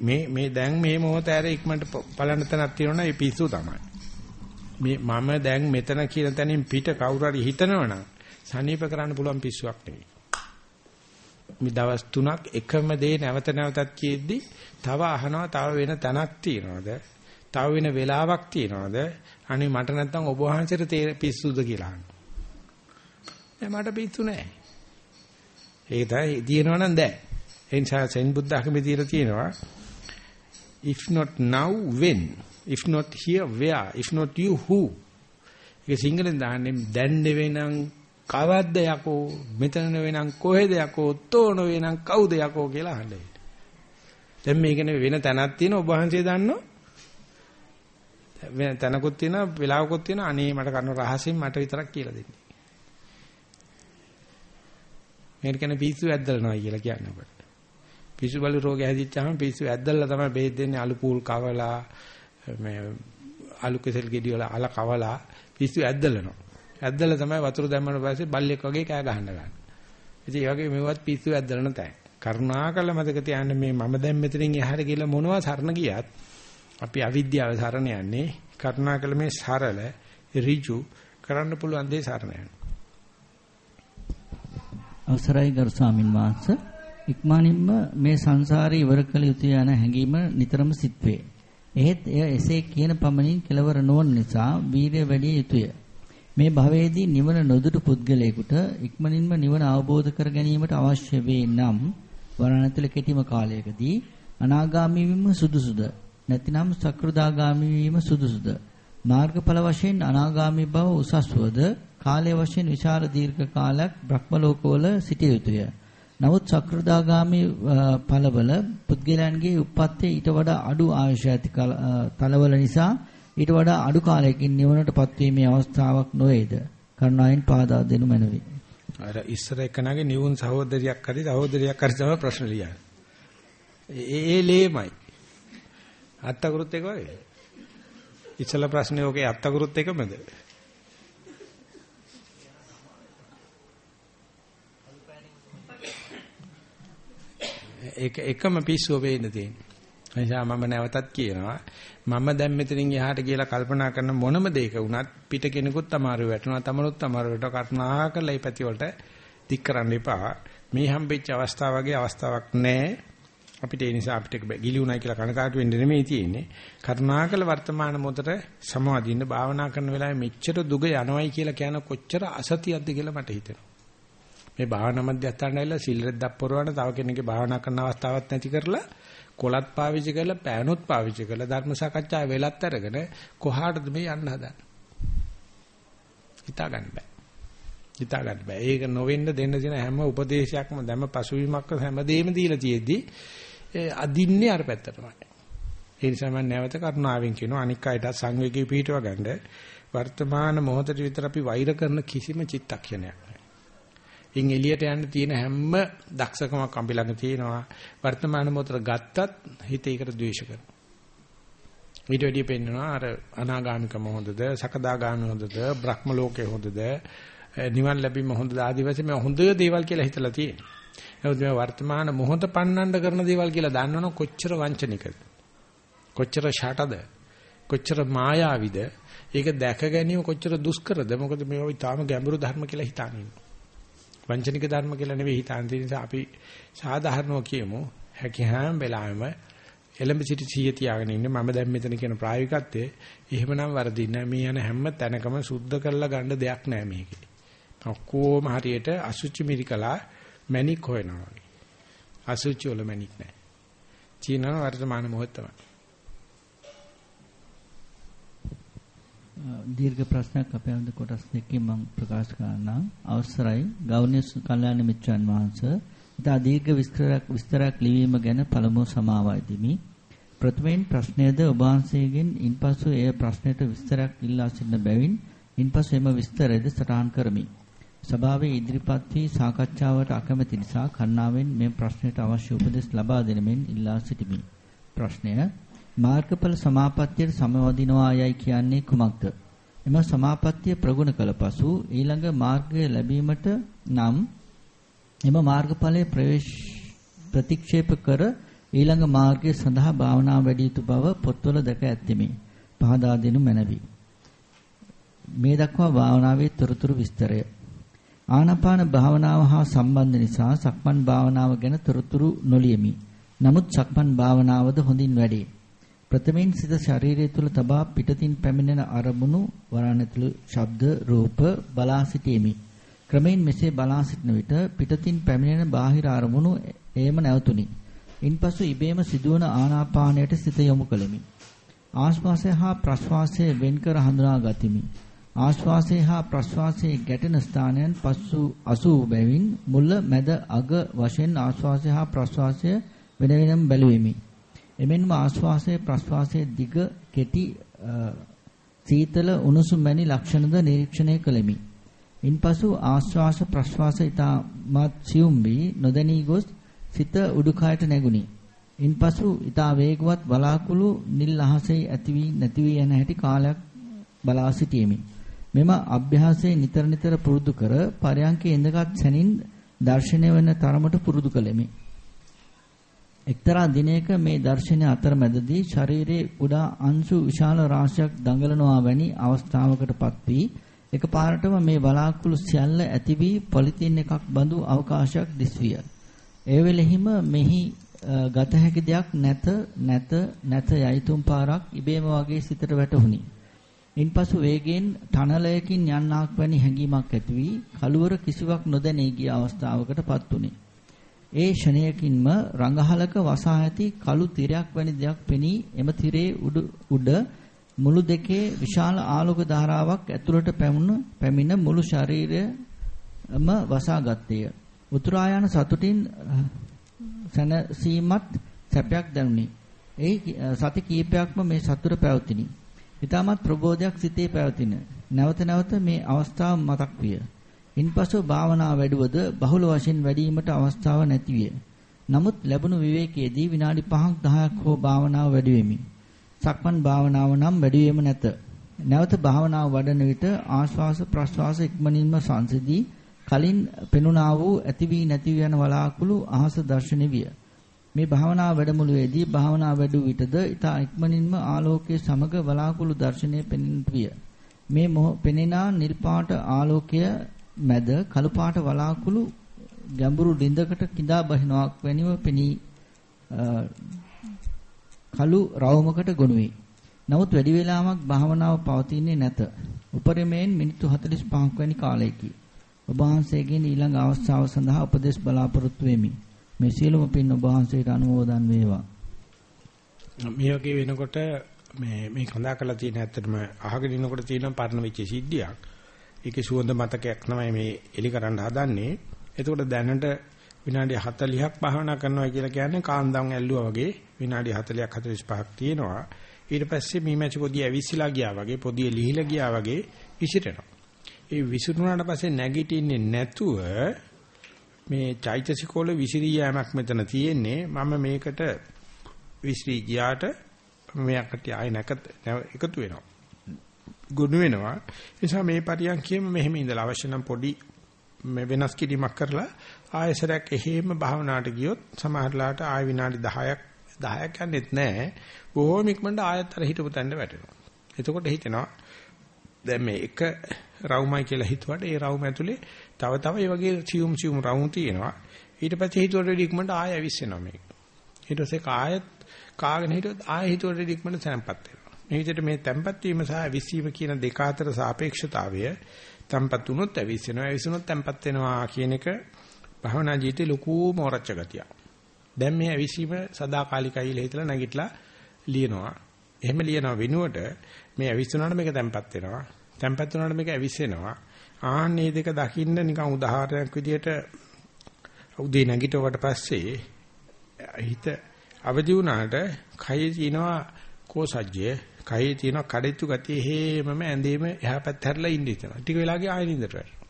මේ මේ දැන් මේ මොහොත ඇර ඉක්මනට බලන්න තැනක් තියෙනවා ඒ පිස්සු තමයි. මේ මම දැන් මෙතන කියන තැනින් පිට කවුරු හරි හිතනවනම් සනීප කරන්න පුළුවන් පිස්සුවක් නෙවෙයි. මේ දවස් තුනක් එකම දේ නැවත නැවතත් කියෙද්දි තව අහනවා තව වෙන තැනක් තියනවාද? තව වෙන වෙලාවක් තියනවාද? අනේ මට නැත්තම් ඔබ වහන්සේට පිස්සුද කියලා අහනවා. නෑ මට පිස්සු නෑ. ඒක තමයි දිනවනම් දැන්. ඒ නිසා සෙන් බුද්ධ ආගමේ තියලා තියෙනවා if not now when if not here where if not you who ඒක සිංහලෙන් දාන්නේ දැන් නෙවෙනම් කවද්ද යකෝ? මෙතන නෙවෙනම් කොහෙද යකෝ? තෝන වෙනම් කවුද යකෝ කියලා අහන්නේ. දැන් මේකනේ වෙන තැනක් තියෙන ඔබ වහන්සේ දන්නෝ? වෙන තැනකුත් තියෙනවා වෙලාවකුත් තියෙනවා අනේ මට කරන රහසින් මට විතරක් කියලා දෙන්න. මේක කියන්නේ පිස්සු ඇද්දලනවා කියලා කියන්නේ ඔබට. පිස්සු බලු රෝගය හැදිච්චාම පිස්සු ඇද්දල්ලා තමයි බෙහෙත් දෙන්නේ අලු පූල් කවලා මේ අලු කෙසෙල් ගෙඩි වල අල කවලා පිස්සු ඇද්දලනවා. ඇද්දලා තමයි වතුර දැම්මම පස්සේ බල්ලෙක් වගේ කෑ ගහන්න ගන්න. ඉතින් ඒ වගේ මේවත් පිස්සු ඇද්දලන තැන්. කරුණාකර මතක තියාගන්න මේ මම දැන් මෙතනින් එහාට ගිහලා මොනවා සරණ ගියත් අපි අවිද්‍යාව සරණ යන්නේ කරුණාකර මේ සරල ඍජු කරන්න පුළුවන් දේ සරණ යන්නේ. අවසරයි ගරු ස්වාමින් වහන්සේ ඉක්මනින්ම මේ සංසාරේ ඉවර කළ යුතුය යන හැඟීම නිතරම සිත්වේ. එහෙත් එය එසේ කියන පමණින් කෙලවර නොවන නිසා වීරිය වැඩි යුතුය. මේ භවයේදී නිවන නොදුටු පුද්ගලයෙකුට ඉක්මනින්ම නිවන අවබෝධ කර ගැනීමට අවශ්‍ය වේ නම් වරණතුල කෙටිම කාලයකදී අනාගාමී වීම සුදුසුද? නැතිනම් සක්‍රදාගාමී වීම සුදුසුද? මාර්ගඵල වශයෙන් අනාගාමී බව උසස්වද? කාලය වශයෙන් විශාල දීර්ඝ කාලයක් බ්‍රහ්ම ලෝකවල සිටිය යුතුය. නමුත් සක්‍රදාගාමී ඵලවල පුද්ගලයන්ගේ උප්පත්තේ ඊට වඩා අඩු ආයුෂ ඇති තලවල නිසා ඊට වඩා අඩු කාලයකින් නිවනටපත් වීමේ අවස්ථාවක් නොවේද? කරුණාවෙන් පාදා දෙනු මැනවි. අර ඉස්සර එකනගේ නිවුන් සහෝදරියක් හරි සහෝදරියක් හරි තමයි ප්‍රශ්න ලියන්නේ. ඒ ඒ ලේමයි. අත්තකරුත් එක වගේ. ඉස්සලා ප්‍රශ්නේ ඔකේ අත්තකරුත් එකමද? ඒක එකම පිස්සුව වෙන්න තියෙන්නේ. එනිසා මම නැවතත් කියනවා මම දැන් මෙතනින් එහාට කියලා කල්පනා කරන මොනම දෙයක වුණත් පිට කෙනෙකුත් අමාරු වැටෙනවා තමනුත් අමාරු වැටෙනවා කරුණා කරලා මේ පැති වලට දික් කරන්න එපා. මේ හම්බෙච්ච අවස්ථාව වගේ අවස්ථාවක් නැහැ. අපිට ඒ නිසා අපිට ගිලි උනායි කියලා කනකාට වෙන්න නෙමෙයි තියෙන්නේ. කරුණාකර වර්තමාන මොහොතට සමවදින්න භාවනා කරන වෙලාවේ මෙච්චර දුක යනවයි කියලා කියන කොච්චර අසතියක්ද කියලා මට හිතෙනවා. මේ භාවනා මධ්‍යස්ථානයේ ඉල්ල සිල් රෙද්දක් පොරවන තව කෙනෙක්ගේ භාවනා කරන අවස්ථාවක් නැති කරලා කොලත් පාවිච්චි කරලා පෑනොත් පාවිච්චි කරලා ධර්ම සාකච්ඡා වෙලත් අරගෙන කොහාටද මේ යන්න හදන්නේ? හිතා ගන්න බෑ. හිතා ගන්න බෑ. ඒක නොවෙන්න දෙන්න දෙන හැම උපදේශයක්ම දැම පසුවීමක් හැමදේම දීලා තියෙද්දි අදින්නේ අර පැත්තටමයි ඒ නිසා මම නැවත කරුණාවෙන් කියනවා අනික් අයට සංවේගී පිටව ගන්න. වර්තමාන මොහොතේ විතර අපි වෛර කරන කිසිම චිත්තක්ෂණයක් ඉන් එළියට යන්න තියෙන හැම දක්ෂකමක් අපි ළඟ තියෙනවා. වර්තමාන මොහොතට ගත්තත් හිත ඒකට ද්වේෂ කරනවා. ඊට වැඩිය පෙන්නනවා අර අනාගාමිකම හොඳද, සකදාගාමී හොඳද, බ්‍රහ්ම ලෝකේ හොඳද, නිවන් ලැබීම හොඳද ආදි වශයෙන් මේ හොඳ දේවල් කියලා හිතලා තියෙනවා. නමුත් මේ වර්තමාන මොහොත පන්නන්න කරන දේවල් කියලා දන්නවනම් කොච්චර වංචනිකද? කොච්චර ෂටද? කොච්චර මායාවිද? ඒක දැක ගැනීම කොච්චර දුෂ්කරද? මොකද මේවා ඊටාම ගැඹුරු ධර්ම කියලා හිතානින්න. වංචනික ධර්ම කියලා නෙවෙයි හිතන්නේ. ඒ නිසා අපි සාධාරණව කියමු. හැකි හැම වෙලාවෙම එලඹ සිටි සිහිය තියාගෙන ඉන්න මම දැන් මෙතන කියන ප්‍රායෝගිකත්වයේ එහෙමනම් වරදින්නේ මේ යන හැම තැනකම සුද්ධ කරලා ගන්න දෙයක් නැහැ මේකේ. ඔක්කොම හරියට අසුචි මිරිකලා මැණික් හොයනවා වගේ. අසුචි වල මැණික් නැහැ. චීනන වර්තමාන මොහොත තමයි. දීර්ඝ ප්‍රශ්නයක් අපේ අද කොටස් දෙකකින් මම ප්‍රකාශ කරන්නම්. අවසරයි ගෞරවනීය කල්යාණ මිත්‍රයන් වහන්සේ. ඉතා දීර්ඝ විස්තරයක් විස්තරයක් ලිවීම ගැන පළමුව සමාවයි දෙමි. ප්‍රථමයෙන් ප්‍රශ්නයද ඔබ වහන්සේගෙන් ඉන්පසු එය ප්‍රශ්නයට විස්තරයක් ඉල්ලා සිටින බැවින් ඉන්පසු එම විස්තරයද සටහන් කරමි. සභාවේ ඉදිරිපත් වී සාකච්ඡාවට අකමැති නිසා කන්නාවෙන් මේ ප්‍රශ්නයට අවශ්‍ය උපදෙස් ලබා දෙන මෙන් ඉල්ලා සිටිමි. ප්‍රශ්නය මාර්ගඵල සමාපත්තියට සමවදිනවා යයි කියන්නේ කුමක්ද? එම සමාපත්තිය ප්‍රගුණ කළ පසු ඊළඟ මාර්ගය ලැබීමට නම් එම මාර්ගඵලයේ ප්‍රවේශ ප්‍රතික්ෂේප කර ඊළඟ මාර්ගය සඳහා භාවනා වැඩි යුතු බව පොත්වල දැක ඇත්තෙමි. පහදා දෙනු මැනවි. මේ දක්වා භාවනාවේ තොරතුරු විස්තරය. ආනාපාන භාවනාව හා සම්බන්ධ නිසා සක්මන් භාවනාව ගැන තොරතුරු නොලියමි. නමුත් සක්මන් භාවනාවද හොඳින් වැඩේ. ප්‍රථමයෙන් සිත ශරීරය තුල තබා පිටතින් පැමිණෙන අරමුණු වරණතුළු ශබ්ද රූප බලා සිටීමි. ක්‍රමෙන් මෙසේ බලා සිටන විට පිටතින් පැමිණෙන බාහිර අරමුණු එයම නැවතුණි. ඉන්පසු ඉබේම සිදුවන ආනාපානයට සිත යොමු කළෙමි. ආශ්වාසය හා ප්‍රශ්වාසය වෙන්කර හඳුනා ගතිමි. ආශ්වාසය හා ප්‍රශ්වාසයේ ගැටෙන ස්ථානයන් පසු අසූ බැවින් මුල මැද අග වශයෙන් ආශ්වාසය හා ප්‍රශ්වාසය වෙන වෙනම බැලුවෙමි. එමෙන්ම ආශ්වාසය ප්‍රශ්වාසයේ දිග කෙටි සීතල උණුසුම් වැනි ලක්ෂණද නිරීක්ෂණය කළෙමි. ඉන්පසු ආශ්වාස ප්‍රශ්වාස ඊටමත් සියුම් වී නොදැනී ගොස් සිත උඩුකයට නැගුණි. ඉන්පසු ඊටා වේගවත් බලාකුළු නිල් අහසේ ඇති වී නැති වී යන හැටි කාලයක් බලා සිටීමේ මෙම අභ්‍යාසය නිතර නිතර පුරුදු කර පරයන්කේ ඉඳගත් සැනින් දර්ශනය වන තරමට පුරුදු කළෙමි. එක්තරා දිනයක මේ දර්ශනය අතරමැදදී ශරීරයේ කුඩා අංශු විශාල රාශියක් දඟලනවා වැනි අවස්ථාවකටපත් වී එකපාරටම මේ බලාකුළු සියල්ල ඇති වී පොලිතින් එකක් බඳු අවකාශයක් දිස්විය. ඒ වෙලෙහිම මෙහි ගත හැකි දෙයක් නැත නැත නැත යයි තුන් පාරක් ඉබේම වගේ සිතට වැටහුණි. ඉන්පසු වේගයෙන් ටනලයකින් යන්නක් වැනි හැඟීමක් ඇති වී කලුවර කිසිවක් නොදැනී ගිය අවස්ථාවකටපත් උනේ. ඒ ෂණයකින්ම රඟහලක වසා ඇති කළු තිරයක් වැනි දෙයක් පෙනී එම තිරේ උඩ මුළු දෙකේ විශාල ආලෝක ධාරාවක් ඇතුළට පැමුණ පැමිණ මුළු ශරීරයම වසා ගත්තේය. උතුරායන සතුටින් සැනසීමත් සැපයක් දැනුනි. ඒ සති කීපයක්ම මේ සතුට පැවතිනි. ඊටමත් ප්‍රබෝධයක් සිතේ පැවතින. නැවත නැවත මේ අවස්ථාව මතක් විය. ඉන්පසු භාවනා වැඩුවද බහුල වශයෙන් වැඩිවීමට අවස්ථාව නැතිවිය. නමුත් ලැබුණු විවේකයේදී විනාඩි 5ක් 10ක් හෝ භාවනාව වැඩි සක්මන් භාවනාව නම් වැඩි නැත. නැවත භාවනාව වඩන විට ආශ්වාස ප්‍රශ්වාස ඉක්මනින්ම සංසිදී කලින් පෙනුණා වූ ඇති වී නැති යන වලාකුළු අහස දැర్శණය විය. මේ භාවනා වැඩමුළුවේදී භාවනා වැඩු විටද ඊට ඉක්මනින්ම ආලෝකයේ සමග වලාකුළු දැర్శණය පෙනෙන්නට විය. මේ පෙනෙනා නිල් පාට ආලෝකය මැද කළු පාට වලාකුළු ගැඹුරු ළිඳකට කිඳා බහිනවක් වැනිව පෙනී කළු රවුමකට ගොනු වේ. නමුත් වැඩි වේලාවක් භාවනාව පවතින්නේ නැත. උපරිමයෙන් මිනිත්තු 45ක් වැනි කාලයකී. ඔබ වහන්සේගෙන් ඊළඟ අවස්ථාව සඳහා උපදෙස් බලාපොරොත්තු වෙමි. මේ සියලුම පින් ඔබ වහන්සේට අනුමෝදන් වේවා. මේ වගේ වෙනකොට මේ මේ කඳා කරලා තියෙන ඇත්තටම අහගෙන ඉනකොට තියෙන පරණ වෙච්ච සිද්ධියක්. ඒකේ සුවඳ මතකයක් තමයි මේ එලි කරන්න හදන්නේ. එතකොට දැනට විනාඩි 40ක් භාවනා කරනවා කියලා කියන්නේ කාන්දම් ඇල්ලුවා වගේ විනාඩි 40ක් 45ක් තියෙනවා. ඊට පස්සේ මීමැසි පොදිය ඇවිස්සලා ගියා වගේ පොදිය ලිහිලා ගියා වගේ විසිරෙනවා. ඒ විසිරුණාට පස්සේ නැගිටින්නේ නැතුව මේ චෛතසිකෝල විසිරී යෑමක් මෙතන තියෙන්නේ මම මේකට විසිරී ගියාට මෙයකට ආය නැකත එකතු වෙනවා ගුණ වෙනවා ඒ නිසා මේ පරියන්කියම මෙහෙම ඉඳලා අවශ්‍ය නම් පොඩි මේ වෙනස් කිරීමක් කරලා ආයසරයක් එහෙම භාවනාවට ගියොත් සමහරලාට ආය විනාඩි 10ක් 10ක් යන්නේත් නැහැ බොහොම ඉක්මනට ආයතර හිටපු තැනට වැටෙනවා එතකොට හිතෙනවා දැන් මේ එක රවුමයි කියලා හිතුවට ඒ රවුම ඇතුලේ තව තව ඒ වගේ සියුම් සියුම් රවුම් තියෙනවා. ඊට පස්සේ හිතුවට වැඩි ඉක්මනට ආය ඇවිස්සෙනවා මේක. ඊට පස්සේ කායත් කාගෙන හිටියොත් ආයෙ හිතුවට ඉක්මනට තැම්පත් වෙනවා. මේ විදිහට මේ තැම්පත් වීම සහ විසීම කියන දෙක අතර සාපේක්ෂතාවය තැම්පත් වුණොත් ඇවිස්සෙනවා, ඇවිස්සුනොත් තැම්පත් වෙනවා කියන එක භවනා ජීවිතේ ලොකු මෝරච්ච ගතියක්. දැන් මේ ඇවිසීම සදාකාලිකයි කියලා හිතලා නැගිටලා ලියනවා. එහෙම ලියනවා වෙනුවට මේ ඇවිස්සුනාට මේක තැම්පත් වෙනවා. තැම්පත් වුණාට මේක ඇවිස්සෙනවා. ආන්නේ දෙක දකින්න නිකන් උදාහරණයක් විදියට උදේ නැගිටුවට පස්සේ හිත අවදි වුණාට කයේ තියෙනවා කෝසජ්ජය කයේ තියෙනවා කඩਿੱතු ගතිය හේමම ඇඳේම එහා පැත්ත හැරලා ඉන්න ඉතනවා. ටික වෙලාවකින් ආයෙ නින්දට වැටෙනවා.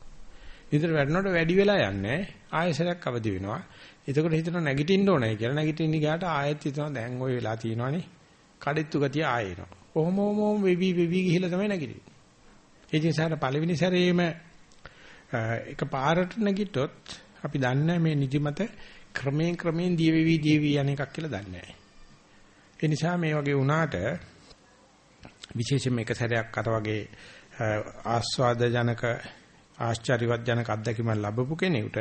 නින්දට වැටෙනකොට වැඩි වෙලා යන්නේ ආයෙසරයක් අවදි වෙනවා. එතකොට හිතනවා නැගිටින්න ඕනේ කියලා. නැගිටින්න ගියාට ආයෙත් හිතනවා දැන් ওই වෙලා තියෙනවනේ. කඩਿੱතු ගතිය ආයෙ එනවා. කොහොම හොම වෙවි වෙවි ගිහිල්ලා තමයි නැගිටින්නේ. ඒ නිසා පළවෙනි සැරේම එක පාරට නැගිට්ටොත් අපි දන්නේ මේ නිදිමත ක්‍රමයෙන් ක්‍රමයෙන් දීවිවි දීවි යන එකක් කියලා දන්නේ නැහැ. ඒ නිසා මේ වගේ වුණාට විශේෂයෙන්ම එක සැරයක් අර වගේ ආස්වාද ජනක ආශ්චර්යවත් ජනක අත්දැකීමක් ලැබපු කෙනෙකුට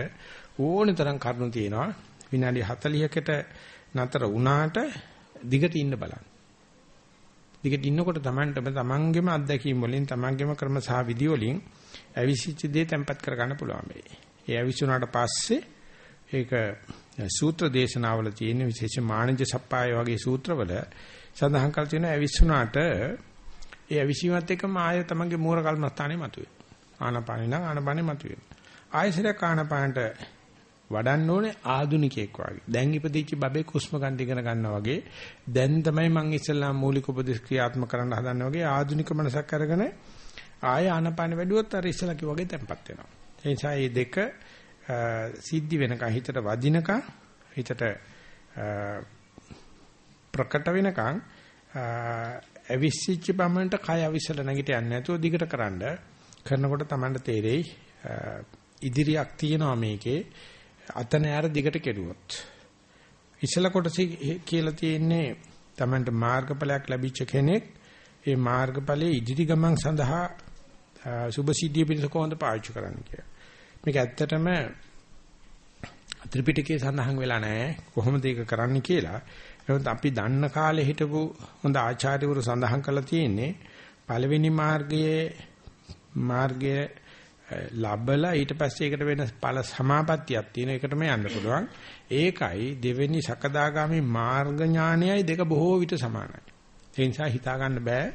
ඕන තරම් කරුණු තියෙනවා විනාඩි 40කට නතර වුණාට දිගට ඉන්න බලන්න. දිගට ඉන්නකොට Tamanටම Tamanගේම අත්දැකීම් වලින් Tamanගේම ක්‍රම සහ විදි වලින් අවිසිච්ච දේ තැම්පත් කරගන්න පුළුවන් වෙයි. ඒ අවිසුණාට පස්සේ ඒක සූත්‍ර දේශනාවල තියෙන විශේෂ මානජ සප්පාය වගේ සූත්‍රවල සඳහන් කරලා තියෙනවා අවිසුණාට ඒ අවිසීමත් එක්කම ආය තමන්ගේ මූල කල්මස්ථානේ මතුවේ. ආනපානේ නම් ආනපානේ මතුවේ. ආයසරයක් ආනපානට වඩන්න ඕනේ ආදුනිකයෙක් වගේ. දැන් ඉපදිච්ච බබේ කුස්ම ගන්න ඉගෙන ගන්නවා වගේ. දැන් තමයි මම ඉස්සල්ලාම මූලික උපදේශ ක්‍රියාත්මක කරන්න හදන්නේ වගේ ආදුනික මනසක් අරගෙන ආය ආනපාන වැඩුවොත් අර ඉස්සලා කිව්වා වගේ තැම්පත් වෙනවා. ඒ නිසා මේ දෙක සිද්ධි වෙනකන් හිතට වදිනකන් හිතට ප්‍රකට වෙනකන් අවිසිච්ච බමන්ට කය අවිසල නැගිට යන්නේ නැතුව දිගට කරන්ඩ කරනකොට Tamanට තේරෙයි ඉදිරියක් තියෙනවා මේකේ අතන යාර දිගට කෙරුවොත් ඉස්සල කොටස කියලා තියෙන්නේ Tamanට මාර්ගඵලයක් ලැබිච්ච කෙනෙක් ඒ මාර්ගඵලයේ ඉදිරි ගමන් සඳහා සුභ සිද්ධිය පිණිස කොහොමද පාවිච්චි කරන්න කියලා. මේක ඇත්තටම ත්‍රිපිටකයේ සඳහන් වෙලා නැහැ කොහොමද ඒක කරන්න කියලා. නමුත් අපි දන්න කාලේ හිටපු හොඳ ආචාර්යවරු සඳහන් කරලා තියෙන්නේ පළවෙනි මාර්ගයේ මාර්ගයේ ලබලා ඊට පස්සේ ඒකට වෙන ඵල සමාපත්තියක් තියෙන එකටම යන්න පුළුවන්. ඒකයි දෙවෙනි සකදාගාමි මාර්ග ඥානයයි දෙක බොහෝ විට සමානයි. ඒ නිසා හිතා ගන්න බෑ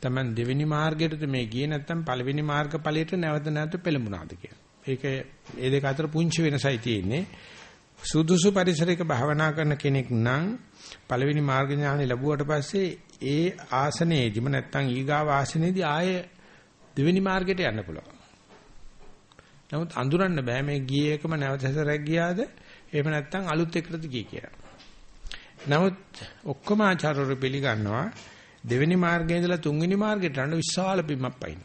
Taman දෙවෙනි මාර්ගයටද මේ ගියේ නැත්නම් පළවෙනි මාර්ග ඵලයට නැවත නැවත පෙළඹුණාද කියලා. ඒක ඒ දෙක අතර පුංචි වෙනසයි තියෙන්නේ. සුදුසු පරිසරයක භාවනා කරන කෙනෙක් නම් පළවෙනි මාර්ග ඥානෙ ලැබුවට පස්සේ ඒ ආසනයේදීම නැත්නම් ඊගාව ආසනයේදී ආයේ දෙවෙනි මාර්ගයට යන්න පුළුවන්. නමුත් අඳුරන්න බෑ මේ ගියේ එකම නැවත සැරයක් ගියාද එහෙම නැත්නම් අලුත් එකටද ගියේ කියලා. නමුත් ඔක්කොම ආචාර්යවරු පිළිගන්නවා දෙවෙනි මාර්ගයේ ඉඳලා තුන්වෙනි මාර්ගයට යන විශාල පිම්මක් පයින්.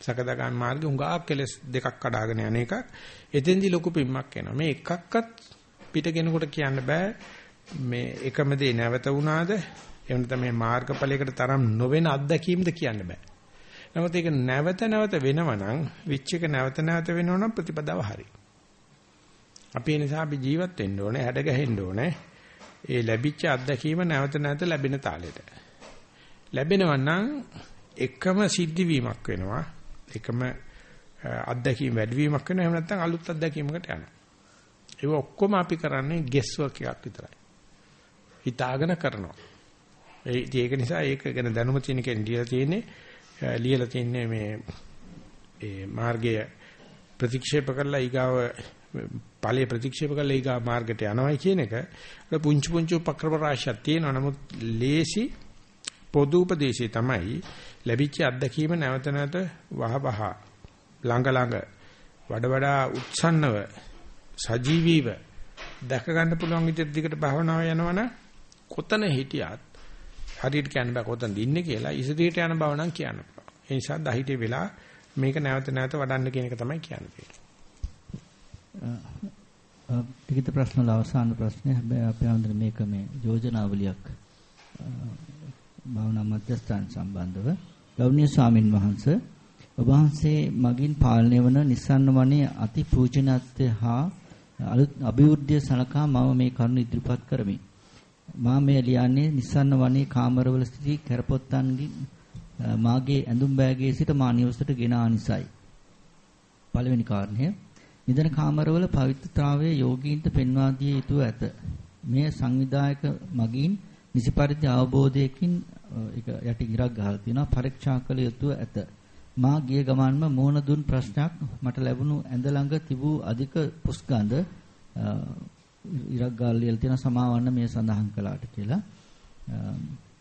සකදාගාමි මාර්ගේ උඟාක් කෙලස් දෙකක් කඩාගෙන යන එකක්. එතෙන්දී ලොකු පිම්මක් එනවා. මේ එකක්වත් පිටගෙනකොට කියන්න බෑ මේ එකම දේ නැවත වුණාද එහෙම නැත්නම් මේ මාර්ගඵලයකට තරම් නොවන අත්දැකීම්ද කියන්න බෑ. නමුත් ඒක නැවත නැවත වෙනවනම් විච් එක නැවත නැවත වෙනවනම් ප්‍රතිපදාව හරි. අපි ඒ නිසා අපි ජීවත් වෙන්න ඕනේ, හැඩ ගැහෙන්න ඕනේ. ඒ ලැබිච්ච අත්දැකීම නැවත නැවත ලැබෙන තාලෙට. ලැබෙනවා නම් එකම සිද්ධ වීමක් වෙනවා. එකම අත්දැකීම් වැඩිවීමක් වෙනවා. එහෙම නැත්නම් අලුත් අත්දැකීමකට යනවා. ඒක ඔක්කොම අපි කරන්නේ ගෙස් වර්ක් එකක් විතරයි. හිතාගෙන කරනවා. ඒ ඒක නිසා ඒක ගැන දැනුම තියෙන කෙනෙක් ලියලා තියෙන්නේ ලියලා තියෙන්නේ මේ ඒ මාර්ගය ප්‍රතික්ෂේප කරලා ඊගාව ඵලයේ ප්‍රතික්ෂේප කරලා ඊගා මාර්ගයට යනවායි කියන එක පුංචි පුංචි උපක්‍රම රාශියක් තියෙනවා. නමුත් ලේසි පොදු උපදේශය තමයි ලැබිච්ච අත්දැකීම නැවත නැවත වහ වහ ළඟ ළඟ වඩ වඩා උත්සන්නව සජීවීව දැක ගන්න පුළුවන් විදිහට දිගට භාවනාව යනවනම් කොතන හිටියත් හරියට කියන්න බෑ කොතනද ඉන්නේ කියලා ඉදිරියට යන බව නම් කියන්න පුළුවන්. ඒ නිසා දහිතේ වෙලා මේක නැවත නැවත වඩන්න කියන එක තමයි කියන්නේ. ලිඛිත ප්‍රශ්න වල අවසාන ප්‍රශ්නේ හැබැයි අපි අnder මේක මේ යෝජනාවලියක් භාවනා මධ්‍යස්ථාන සම්බන්ධව ගෞණීය ස්වාමින් වහන්සේ ඔබ වහන්සේ මගින් පාලනය වන නිස්සන්න වනේ අති පූජනීයත්වය හා අලුත් අභිවෘද්ධිය සලකා මම මේ කරුණ ඉදිරිපත් කරමි. මා මේ ලියන්නේ නිස්සන්න වනේ කාමරවල සිටි කරපොත්තන්ගේ මාගේ ඇඳුම් බෑගයේ සිට මා නිවසට ගෙන ආනිසයි. පළවෙනි කාරණය නිදන කාමරවල පවිත්‍රතාවයේ යෝගීන්ට පෙන්වා දිය යුතු ඇත. මේ සංවිධායක මගින් නිසි පරිදි අවබෝධයකින් ඒක යටි ඉරක් ගහලා තියෙනවා පරීක්ෂා කළ යුතු ඇත. මා ගිය ගමන්ම මෝහන දුන් ප්‍රශ්නයක් මට ලැබුණු ඇඳ ළඟ තිබූ අධික පුස්ගඳ ඉරක් ගාල් ලියලා තියෙන සමාවන්න මේ සඳහන් කළාට කියලා.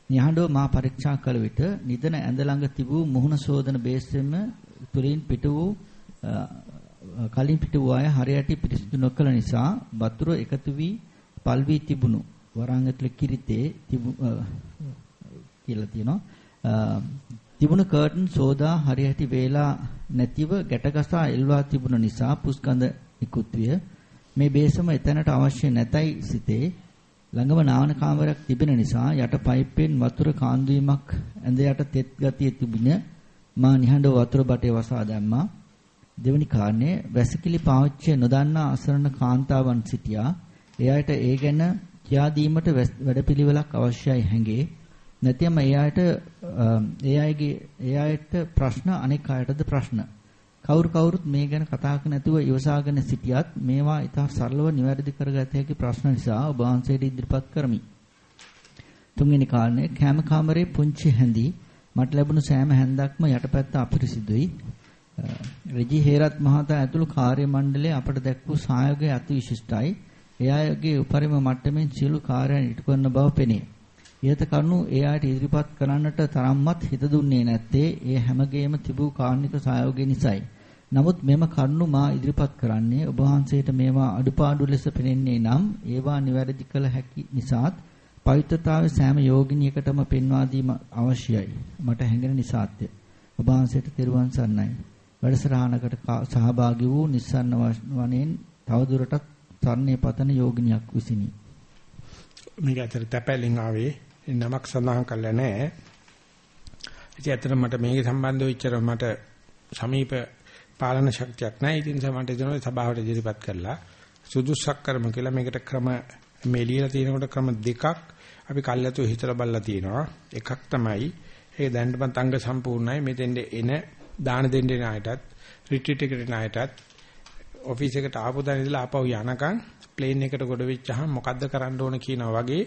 නිහඬව මා පරීක්ෂා කළ විට නිදන ඇඳ ළඟ තිබූ මුහුණ සෝදන බේසෙම තුලින් පිට වූ කලින් පිට වූ අය හරියට පිරිසිදු නොකළ නිසා වතුර එකතු වී පල් වී තිබුණු වරාන් ඇතුලේ කිරිතේ තිබු කියලා තියෙනවා. තිබුණු කර්ටන් සෝදා හරියට වේලා නැතිව ගැටගසා එල්වා තිබුණ නිසා පුස්කඳ නිකුත් විය. මේ බේසම එතනට අවශ්‍ය නැතයි සිතේ. ළඟම නාවන කාමරයක් තිබෙන නිසා යට පයිප්පෙන් වතුර කාන්දුවීමක් ඇඳ යට තෙත් ගතිය තිබුණ මා නිහඬව වතුර බටේ වසා දැම්මා. දෙවනි කාරණේ වැසිකිලි පාවිච්චි නොදන්නා අසරණ කාන්තාවන් සිටියා. එයාට ඒ ගැන කියා දීමට වැඩපිළිවෙලක් අවශ්‍යයි හැඟේ. නැතිනම් ඒ අයට ඒ අයගේ ඒ අයට ප්‍රශ්න අනෙක් අයටද ප්‍රශ්න. කවුරු කවුරුත් මේ ගැන කතා කර නැතුව ඉවසාගෙන සිටියත් මේවා ඉතා සරලව නිවැරදි කරගත හැකි ප්‍රශ්න නිසා ඔබ වහන්සේට ඉදිරිපත් කරමි. තුන්වෙනි කාරණය කැම කාමරේ පුංචි හැඳි මට ලැබුණු සෑම හැන්දක්ම යටපැත්ත අපිරිසිදුයි. රජි හේරත් මහතා ඇතුළු කාර්ය මණ්ඩලය අපට දැක් වූ සහයෝගය අති විශිෂ්ටයි. එයාගේ උපරිම මට්ටමින් සියලු කාර්යයන් ඉටු කරන බව පෙනේ. ඊට කරුණු එයාට ඉදිරිපත් කරන්නට තරම්වත් හිත දුන්නේ නැත්තේ ඒ හැමගේම තිබූ කාර්නික සහයෝගය නිසායි. නමුත් මෙම කරුණු මා ඉදිරිපත් කරන්නේ ඔබ වහන්සේට මේවා අඩුපාඩු ලෙස පෙනෙන්නේ නම් ඒවා නිවැරදි කළ හැකි නිසාත් පවිත්‍රතාවයේ සෑම යෝගිනියකටම පෙන්වා දීම අවශ්‍යයි. මට හැඟෙන නිසාත්ය. ඔබ වහන්සේට තෙරුවන් සරණයි. වැඩසටහනකට සහභාගී වූ නිස්සන්න වනයෙන් තවදුරටත් සරණේ පතන යෝගිනියක් විසිනි. මේක ඇතර තැපැලින් ආවේ නමක් සඳහන් කළා නෑ. ඉතින් ඇත්තට මට මේක සම්බන්ධව ඉච්චර මට සමීප පාලන ශක්තියක් නැහැ. ඉතින් සමහරට දෙනවා සභාවට ඉදිරිපත් කරලා සුදුසුසක් කරමු කියලා මේකට ක්‍රම මේ ලියලා තියෙනකොට ක්‍රම දෙකක් අපි කල්යතු හිතලා බලලා තියෙනවා. එකක් තමයි ඒ දැන්නපත් අංග සම්පූර්ණයි මෙතෙන්ද එන දාන දෙන්න එන අයටත් රිට්‍රීට් එකට එන අයටත් ඔෆිස් එකට ආපු දා ඉඳලා ආපහු යනකම් ප්ලේන් එකට ගොඩ වෙච්චහම මොකද්ද කරන්න ඕන කියනවා වගේ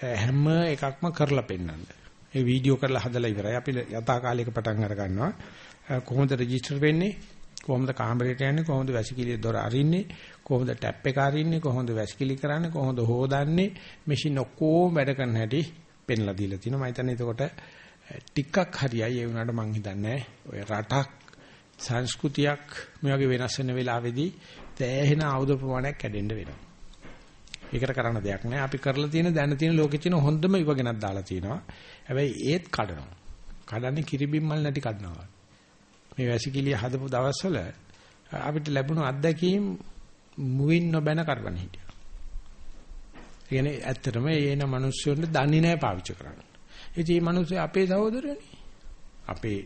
හැම එකක්ම කරලා පෙන්නන්න. ඒ වීඩියෝ කරලා හදලා ඉවරයි. අපි යථා කාලයක පටන් අර ගන්නවා. කොහොමද රෙජිස්ටර් වෙන්නේ? කොහොමද කාමරයට යන්නේ? කොහොමද වැසිකිළිය දොර අරින්නේ? කොහොමද ටැප් එක අරින්නේ? කොහොමද වැසිකිලි කරන්නේ? කොහොමද හොදන්නේ? මැෂින් ඔක්කොම වැඩ කරන හැටි පෙන්ලා දීලා තිනවා. මම හිතන්නේ එතකොට ටිකක් හරියයි ඒ වුණාට මං හිතන්නේ ඔය රටක් සංස්කෘතියක් මේ වගේ වෙනස් වෙන වෙලාවේදී තෑහෙන ආයුධ ප්‍රමාණයක් කැඩෙන්න වෙනවා. ඒකට කරන්න දෙයක් නැහැ. අපි කරලා තියෙන දැන තියෙන ලෝකෙ තියෙන හොඳම ඉවගෙනක් දාලා තියෙනවා. හැබැයි ඒත් කඩනවා. කඩන්නේ කිරිබිම් මල් නැටි කඩනවා. මේ වැසිකිළිය හදපු දවස්වල අපිට ලැබුණු අත්දැකීම් මුවින් නොබැන කරවන හිටියා. ඒ කියන්නේ ඇත්තටම ඒන මිනිස්සුන්ට දන්නේ නැහැ පාවිච්චි කරන්න. ඉතින් මේ මිනිස්සු අපේ සහෝදරයනේ. අපේ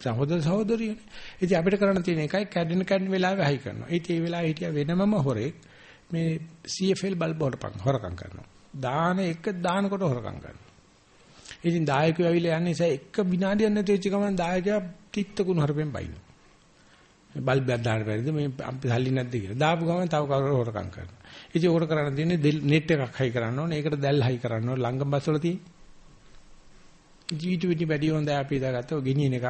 සහෝදර සහෝදරියනේ. ඉතින් අපිට කරන්න තියෙන එකයි කැඩෙන කැඩෙන වෙලාවෙ හයි කරනවා. ඉතින් ඒ වෙලාවේ හිටිය වෙනමම හොරෙක් මේ CFL බල්බ හොරකම් කරනවා. දාන එක දානකොට හොරකම් කරනවා. ඉතින් දායකයෝ ඇවිල්ලා යන්නේ ඉතින් එක විනාඩියක් නැති වෙච්ච ගමන් දායකයා තිත්තකුණු හරපෙන් බයිනවා. බල්බයක් දාන්න බැරිද මේ අපි සල්ලි නැද්ද කියලා. දාපු ගමන් තව කවුරු හොරකම් කරනවා. ඉතින් ඕකට කරන්න තියෙන්නේ නෙට් එකක් හයි කරන්න ඕනේ. ඒකට දැල් හයි කරන්න ඕනේ. ලංගම් බස් වල තියෙන. ජීවිත විදි වැඩි හොඳ අපි දාගත්තා ගෙනියන එක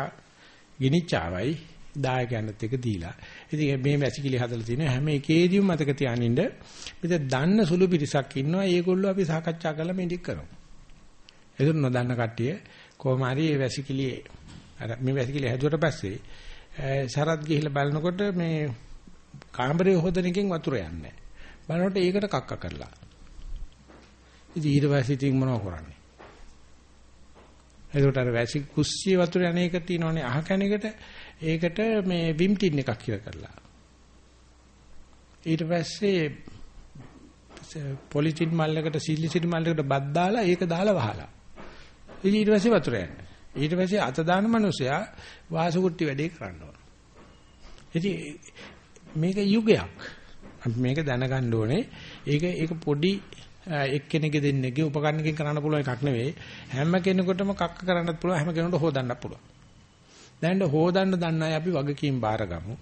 ගෙනිච්චාවයි දායකයන්ට එක දීලා. ඉතින් මේ වැසිකිලි හදලා තියෙන හැම එකේදීම මතක තියානින්න මෙතන දන්න සුළු පිරිසක් ඉන්නවා. ඒගොල්ලෝ අපි සාකච්ඡා කරලා මේ ටික කරමු. ඒක නොදන්න කට්ටිය කොහොම හරි මේ වැසිකිලි අර මේ වැසිකිලි හැදුවට පස්සේ සරත් ගිහිල්ලා බලනකොට මේ කාමරේ හොදන එකෙන් වතුර යන්නේ බලනකොට ඒකට කක්ක කරලා. ඉතින් ඊට පස්සේ ඉතින් මොනව කරන්නේ? එතකොට අර වැසි කුස්සිය වතුර යන එක තියෙනවනේ අහ කැනෙකට ඒකට මේ විම් ටින් එකක් කියලා කරලා. ඊට පස්සේ පොලිතින් මල්ලකට සිලිසිටි මල්ලකට බත් දාලා ඒක දාලා වහලා. ඉතින් ඊට පස්සේ වතුර යන්නේ. ඊට පස්සේ අත දාන මිනිසයා වාසකුට්ටි වැඩේ කරන්න ඕන. ඉතින් මේක යුගයක්. අපි මේක දැනගන්න ඕනේ. ඒක ඒක පොඩි එක්කෙනෙක්ගේ දෙන්නෙක්ගේ උපකරණකින් කරන්න පුළුවන් එකක් නෙවෙයි. හැම කෙනෙකුටම කක්ක කරන්නත් පුළුවන් හැම කෙනෙකුට හොදන්නත් පුළුවන්. දැන් හොදන්න දන්න අය අපි වගකීම් බාරගමු.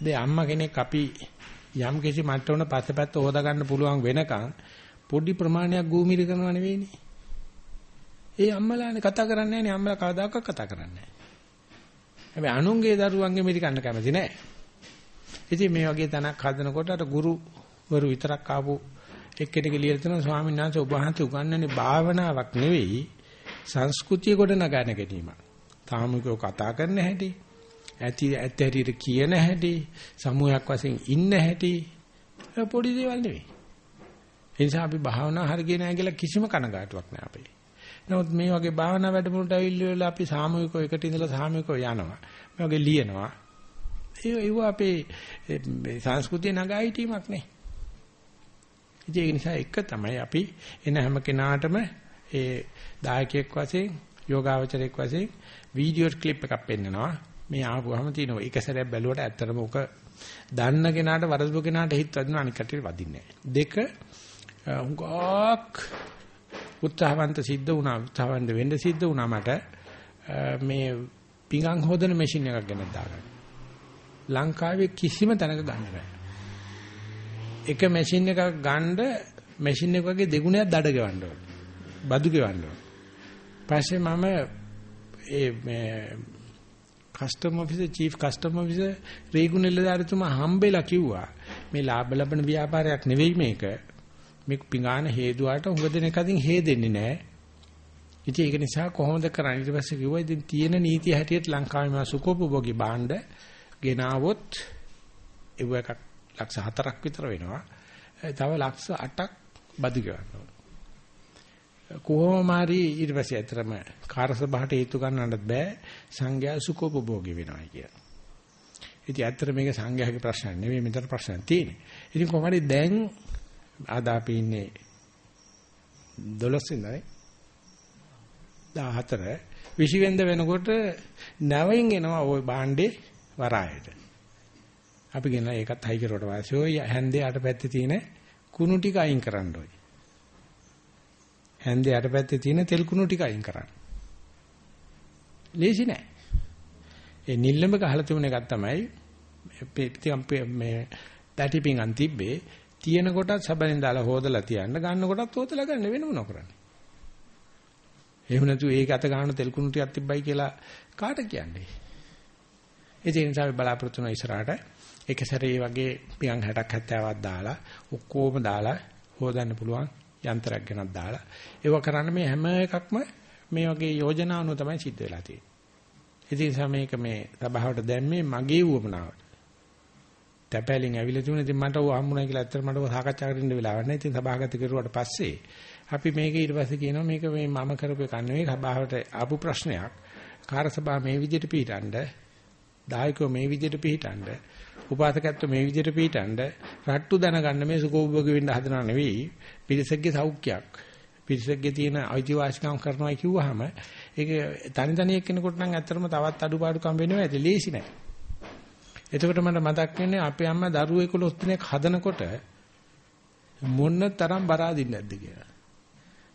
දැන් අම්මා කෙනෙක් අපි යම් කිසි මට්ටමන පස්සපැත්ත හොදා ගන්න පුළුවන් වෙනකන් පොඩි ප්‍රමාණයක් ගූමිරි කරනවා නෙවෙයිනේ. ඒ අම්මලානේ කතා කරන්නේ නැහැනේ අම්මලා කවදාකවත් කතා කරන්නේ නැහැ. හැබැයි අනුන්ගේ දරුවන්ගේ මිරි කන්න කැමති නැහැ. ඉතින් මේ වගේ තැනක් හදනකොට අර ගුරුවරු විතරක් ආපු එක්කෙනෙක් ලියලා තියෙනවා ස්වාමීන් වහන්සේ ඔබ වහන්සේ උගන්වන්නේ භාවනාවක් නෙවෙයි සංස්කෘතිය කොට නගන ගැනීමක්. සාමූහිකව කතා කරන හැටි, ඇති ඇත්ත හැටියට කියන හැටි, සමූහයක් වශයෙන් ඉන්න හැටි පොඩි දේවල් නෙවෙයි. ඒ නිසා අපි භාවනා හරිය නැහැ කියලා කිසිම කනගාටුවක් නැහැ අපේ. නමුත් මේ වගේ භාවනා වැඩමුළුට ඇවිල්ලා අපි සාමූහිකව එකට ඉඳලා සාමූහිකව යනවා. මේ වගේ ලියනවා. ඒ ඒව අපේ සංස්කෘතිය නගා හිටීමක් නේ. ඒක නිසා එක තමයි අපි එන හැම කෙනාටම ඒ දායකයෙක් වශයෙන් යෝගාවචරයෙක් වශයෙන් වීඩියෝ ක්ලිප් එකක් පෙන්නනවා. මේ ආපුවාම තියෙනවා. එක සැරයක් බැලුවට ඇත්තටම ඔක දන්න කෙනාට වරදපු කෙනාට හිත වදිනවා අනික් කටියට වදින්නේ නැහැ. දෙක හුඟක් උත්සාහවන්ත සිද්ධ වුණා උත්සාහවන්ත වෙන්න සිද්ධ වුණා මට මේ පිඟන් හොදන මැෂින් එකක් ගැන දාගන්න. ලංකාවේ කිසිම තැනක ගන්න බෑ. එක මැෂින් එකක් ගන්න මැෂින් එක වගේ දෙගුණයක් දඩ ගෙවන්න ඕන. බදු ගෙවන්න ඕන. පස්සේ මම ඒ මේ custom officer chief custom officer රේගුණෙල්ලදාරතුමා හම්බෙලා කිව්වා මේ ලාභ ලබන ව්‍යාපාරයක් නෙවෙයි මේක මේ පිඟාන හේදුවාට උඟ දෙනෙක් අදින් හේදෙන්නේ නැහැ. ඉතින් ඒක නිසා කොහොමද කරන්නේ? ඊට පස්සේ කිව්වා ඉතින් තියෙන නීතිය හැටියට ලංකාවේ මා සුකෝපභෝගී භාණ්ඩ ගෙනාවොත් ඒව එකක් ලක්ෂ 4ක් විතර වෙනවා. තව ලක්ෂ 8ක් බදු ගන්න ඕන. කොහොම හරි ඊට පස්සේ ඇත්තටම කාර්සභාවට හේතු ගන්නන්නත් බෑ සංඝයා සුඛෝපභෝගී වෙනවා කියලා. ඉතින් ඇත්තට මේක සංඝයාගේ ප්‍රශ්නයක් නෙවෙයි මෙතන ප්‍රශ්නයක් තියෙන්නේ. ඉතින් කොහොමද දැන් ආද අපි ඉන්නේ 12 ඉඳලා 14 විශිවෙන්ද වෙනකොට නැවෙන් එනවා ওই භාණ්ඩේ වරායට. අපි ගෙන ඒකත් හයි කරවට වාසියෝ හැන්දේ අට පැත්තේ තියෙන කුණු ටික අයින් කරන්න ඕයි. හැන්දේ අට පැත්තේ තියෙන තෙල් කුණු ටික අයින් කරන්න. ලේසි නෑ. ඒ නිල්ලම ගහලා තිබුණ එකක් තමයි මේ පැටි පිංගන් තිබ්බේ තියෙන කොටත් සබලෙන් දාලා හොදලා තියන්න ගන්න කොටත් හොදලා ගන්න වෙන මොනව කරන්නේ. එහෙම නැතු ඒක අත ගන්න තෙල් කුණු ටිකක් තිබ්බයි කියලා කාට කියන්නේ? ඒ නිසා අපි බලාපොරොත්තු වෙන ඉස්සරහට එක සැරේ වගේ පියන් 60ක් 70ක් දාලා ඔක්කොම දාලා හොදන්න පුළුවන් යන්ත්‍රයක් ගෙනත් දාලා ඒක කරන්න මේ හැම එකක්ම මේ වගේ යෝජනා අනුව තමයි සිද්ධ වෙලා තියෙන්නේ. ඉතින් සමේක මේ සභාවට දැම්මේ මගේ වුවමනාවට. තැපැලින් ඇවිල්ලා තිබුණා. ඉතින් මට ඕ හම්බුනා කියලා ඇත්තට මට ඕ සාකච්ඡා කරන්න වෙලාවක් නැහැ. ඉතින් සභාගත කෙරුවාට පස්සේ අපි මේක ඊට පස්සේ කියනවා මේක මේ මම කරපු එකක් නෙවෙයි සභාවට ආපු ප්‍රශ්නයක්. කාර්ය සභාව මේ විදිහට පිටින්ද දායකයෝ මේ විදිහට පිටින්ද උපාසකත්ව මේ විදිහට පිටින්ඩ රට්ටු දැනගන්න මේ සුකෝභෝග වෙන්න හදනව නෙවෙයි පිරිසක්ගේ සෞඛ්‍යයක්. පිරිසක්ගේ තියෙන අයිතිවාසිකම් කරනවා කිව්වහම ඒක තනි තනි එක්කෙනෙකුට නම් ඇත්තටම තවත් අඩුපාඩුකම් වෙනවා ඇති ලේසි නෑ. එතකොට මට මතක් වෙන්නේ අපේ අම්මා දරුවෝ 11 දිනක් හදනකොට මොන තරම් බරාදින්නේ නැද්ද කියලා.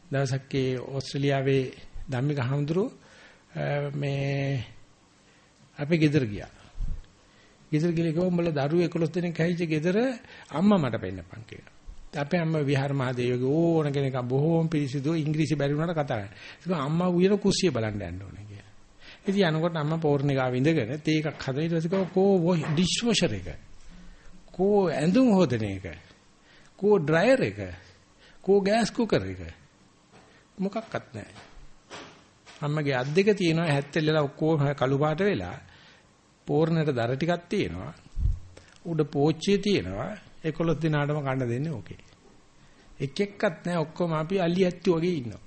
දවසක් ඒ ඕස්ට්‍රේලියාවේ ධම්මික හඳුරෝ මේ අපේ ගෙදර ගියා. ගෙදර ගිහලා කිව්වා උඹලා දරුවෝ 11 දිනක් හැයිච්ච ගෙදර අම්මා මට පෙන්නපන් කියලා. අපේ අම්මා විහාර මහදේවගේ ඕන කෙනෙක් බොහෝම පිරිසිදු ඉංග්‍රීසි බැරි වුණාට කතා කරනවා. ඒක අම්මා උයර කුස්සිය බලන්න යන්න ඕනේ කියලා. ඉතින් යනකොට අම්මා පෝර්ණිකාව ඉඳගෙන තේ එකක් හදලා ඊට පස්සේ කෝ ඩිෂ් වොෂර් එක. කෝ ඇඳුම් හොදන එක. කෝ ඩ්‍රයර් එක. කෝ ගෑස් කුකර් එක. මොකක්වත් නැහැ. අම්මගේ අත් දෙක තියෙනවා හැත්තෙල්ලලා ඔක්කොම කළු පාට වෙලා පෝර්ණයට දර ටිකක් තියෙනවා. උඩ පෝච්චිය තියෙනවා. 11 දිනාටම කන්න දෙන්නේ ඕකේ. එක එක්කත් නැහැ ඔක්කොම අපි අලි ඇත්තු වගේ ඉන්නවා.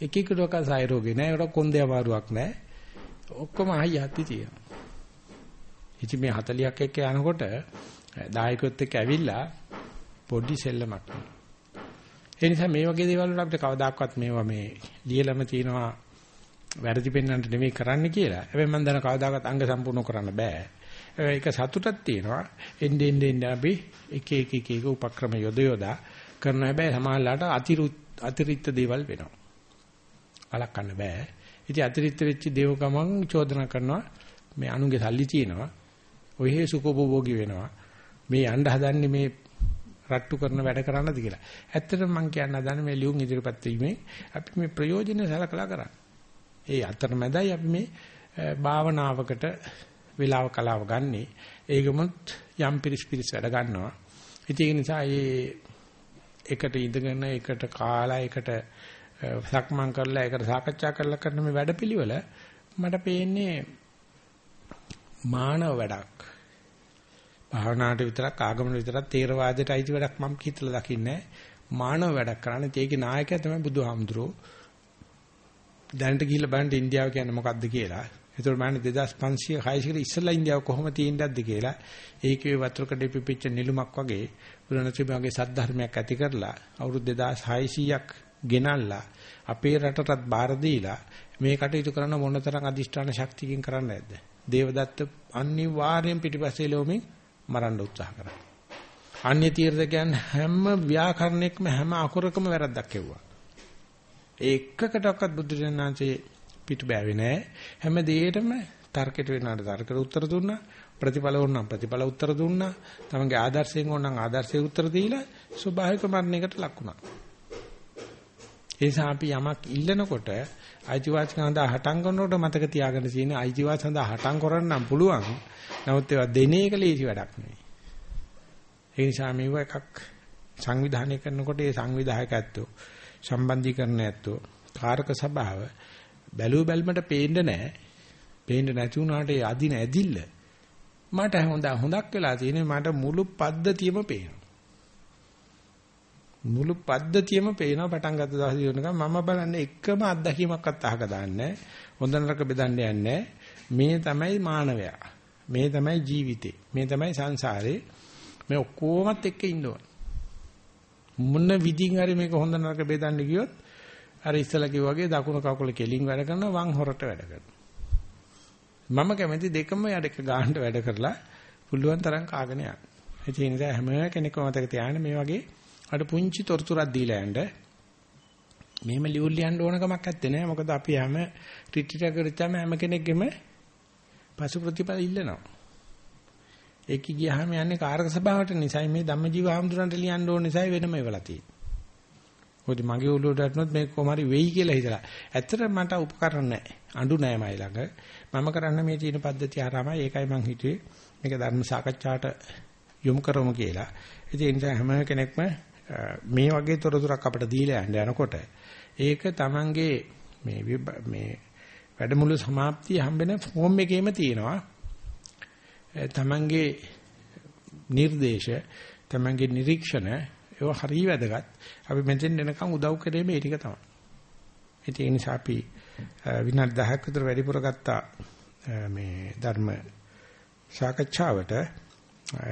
එක එකටක සාය රෝගේ නැහැ. ඒකට කොන්දේ අමාරුවක් නැහැ. ඔක්කොම අහයි යති තියෙනවා. ඉතින් මේ 40ක් එක්ක යනකොට දායකයොත් එක්ක ඇවිල්ලා පොඩි සෙල්ලමක්. ඒ නිසා මේ වගේ දේවල් වල අපිට කවදාක්වත් මේවා මේ ලියලම තියෙනවා වැරදි පෙන්වන්නට නෙමෙයි කරන්න කියලා. හැබැයි මම දන්න කවදාකවත් අංග සම්පූර්ණ කරන්න බෑ. ඒක සතුටක් තියෙනවා. එන්නේ එන්නේ අපි එක එක එක එක උපක්‍රම යොද යොදා කරන හැබැයි සමාජලාට අතිරික්ත දේවල් වෙනවා. වළක්වන්න බෑ. ඉතින් අතිරික්ත වෙච්ච දේව ගමන් චෝදනා කරනවා මේ අනුගේ සල්ලි තියෙනවා. ඔය සුඛෝපභෝගී වෙනවා. මේ යන්න හදන්නේ මේ රට්ටු කරන වැඩ කරන්නද කියලා. ඇත්තටම මම කියන්න හදන්නේ මේ ලියුම් ඉදිරිපත් වීමේ අපි මේ ප්‍රයෝජන සලකලා කරන්නේ. ඒ අතරමැදයි අපි මේ භාවනාවකට වේලාව කලාව ගන්නෙ. ඒකමුත් යම් පිරිස් පිරිස් වැඩ ගන්නවා. ඉතින් ඒ නිසා මේ එකට ඉඳගෙන එකට කාලා එකට සක්මන් කරලා එකට සාකච්ඡා කරලා කරන මේ වැඩපිළිවෙල මට පේන්නේ මානව වැඩක්. භාවනාවට විතරක් ආගමන විතරක් තේරවාදයට අයිති වැඩක් මම හිතලා දකින්නේ මානව වැඩක් කරන්නේ ඒකේ නායකයා තමයි බුදුහාමුදුරුවෝ දැනට ගිහිල්ලා බලන්න ඉන්දියාව කියන්නේ මොකක්ද කියලා ඒතකොට මම 2500 600 ඉස්සෙල්ලා ඉන්දියාව කොහොම තියෙන්නද කියලා ඒකේ වතුරකඩ පිපිච්ච නිලුමක් වගේ බුදුනසිබගේ සද්ධර්මයක් ඇති කරලා අවුරුදු 2600ක් ගෙනල්ලා අපේ රටටත් බාර දීලා මේ කටයුතු කරන මොනතරම් අදිෂ්ඨාන ශක්තියකින් කරන්නේ නැද්ද? දේවදත්ත අනිවාර්යෙන් පිටිපස්සේ ලෝමෙන් මරන්න උත්සාහ කරා. අන්‍ය තීර්ථකයන් හැම ව්‍යාකරණයකම හැම අකුරකම වැරද්දක් කෙවුවා. ඒ එකකටවත් බුදු දනන්සේ පිටු බෑවේ නෑ. හැම දෙයකටම තර්කයට වෙනාට තර්කයට උත්තර දුන්නා. ප්‍රතිඵල වුණා ප්‍රතිඵල උත්තර දුන්නා. තමන්ගේ ආදර්ශයෙන් ඕනනම් ආදර්ශයේ උත්තර දීලා ස්වභාවික මරණයකට ලක් වුණා. ඒ නිසා අපි යමක් ඉල්ලනකොට අයිතිවාසිකම් සඳහා හටන් කරනකොට මතක තියාගන්න තියෙන අයිතිවාසිකම් සඳහා හටන් කරන්නම් පුළුවන්. නමුත් ඒවා දෙන එක ලේසි වැඩක් නෙවෙයි. ඒ නිසා මේව එකක් සංවිධානය කරනකොට ඒ සංවිධායක ඇත්තෝ සම්බන්ධීකරණ ඇත්තෝ. කාරක සභාව බැලුව බැලමට පේන්නේ නැහැ. පේන්නේ නැති වුණාට ඒ අදින ඇදිල්ල මට හොඳ හොඳක් වෙලා තියෙන්නේ මට මුළු පද්ධතියම පේනවා. මුළු පද්ධතියම පේනවා පටන් ගත්ත දවසේ වෙනකම් මම බලන්නේ එකම අත්දැකීමක්වත් අහක දාන්නේ හොඳ නරක බෙදන්න යන්නේ මේ තමයි මානවයා. මේ තමයි ජීවිතේ. මේ තමයි සංසාරේ. මේ ඔක්කොමත් එක්ක ඉන්න ඕන. මොන විදිහින් හරි මේක හොඳ නරක බෙදන්න ගියොත් අර ඉස්සලා කිව්වා වගේ දකුණු කකුල කෙලින් වැඩ කරනවා වම් හොරට වැඩ කරනවා මම කැමති දෙකම යඩක ගන්නට වැඩ කරලා පුළුවන් තරම් කාගෙන යන්න ඒ නිසා හැම කෙනෙක්ම මතක තියාගන්න මේ වගේ අර පුංචි තොරතුරක් දීලා යන්න. මෙහෙම ලියුල් ලියන්න ඕන කමක් නැත්තේ නෑ. මොකද අපි හැම රිට්‍රීට් එක කරච්චාම හැම කෙනෙක්ගෙම පසු ප්‍රතිපල ඉල්ලනවා. ඒක ගියාම යන්නේ කාරක සභාවට නිසයි මේ ධම්මජීව ආම්දුරන්ට ලියන්න ඕන නිසයි වෙනම ඒවලා තියෙන්නේ. මොකද මගේ ඔළුවට වටනොත් මේක කොහොම හරි වෙයි කියලා හිතලා. ඇත්තට මට උපකරණ නැහැ. අඬු නැහැ මයි ළඟ. මම කරන්න මේ තියෙන පද්ධතිය හරහාමයි ඒකයි මං හිතුවේ මේක ධර්ම සාකච්ඡාට යොමු කරමු කියලා. ඉතින් ඒ නිසා හැම කෙනෙක්ම මේ වගේ තොරතුරක් අපිට දීලා යන්න යනකොට ඒක Tamange මේ මේ වැඩමුළු સમાප්තිය හම්බෙන ෆෝම් එකේම තියෙනවා Tamange නිර්දේශ Tamange නිරීක්ෂණ ඒව හරිය වැදගත්. අපි මෙතෙන් එනකන් උදව් කරේ මේ ටික තමයි. ඒ නිසා අපි විනාඩි 10ක් විතර වැඩිපුර ගත්තා මේ ධර්ම සාකච්ඡාවට.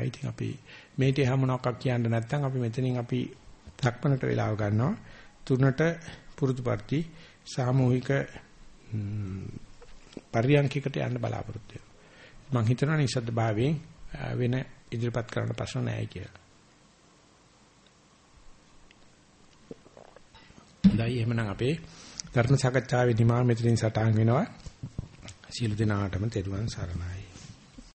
ඉතින් අපි මේටි හැම මොනවක් කියන්න නැත්නම් අපි මෙතනින් අපි ධක්මනට වෙලාව ගන්නවා. තුනට පුරුදුපත්ටි සාමූහික පරියන්කිකට යන්න බලාපොරොත්තු වෙනවා. මම හිතනවා නිසද්ද භාවයෙන් වෙන ඉදිරිපත් කරන්න ප්‍රශ්න නැහැ කියලා. දැන් එහෙමනම් අපේ ධර්ම සාකච්ඡාවේ නිමා මෙතනින් සටහන් වෙනවා. සියලු දෙනාටම තෙරුවන් සරණයි.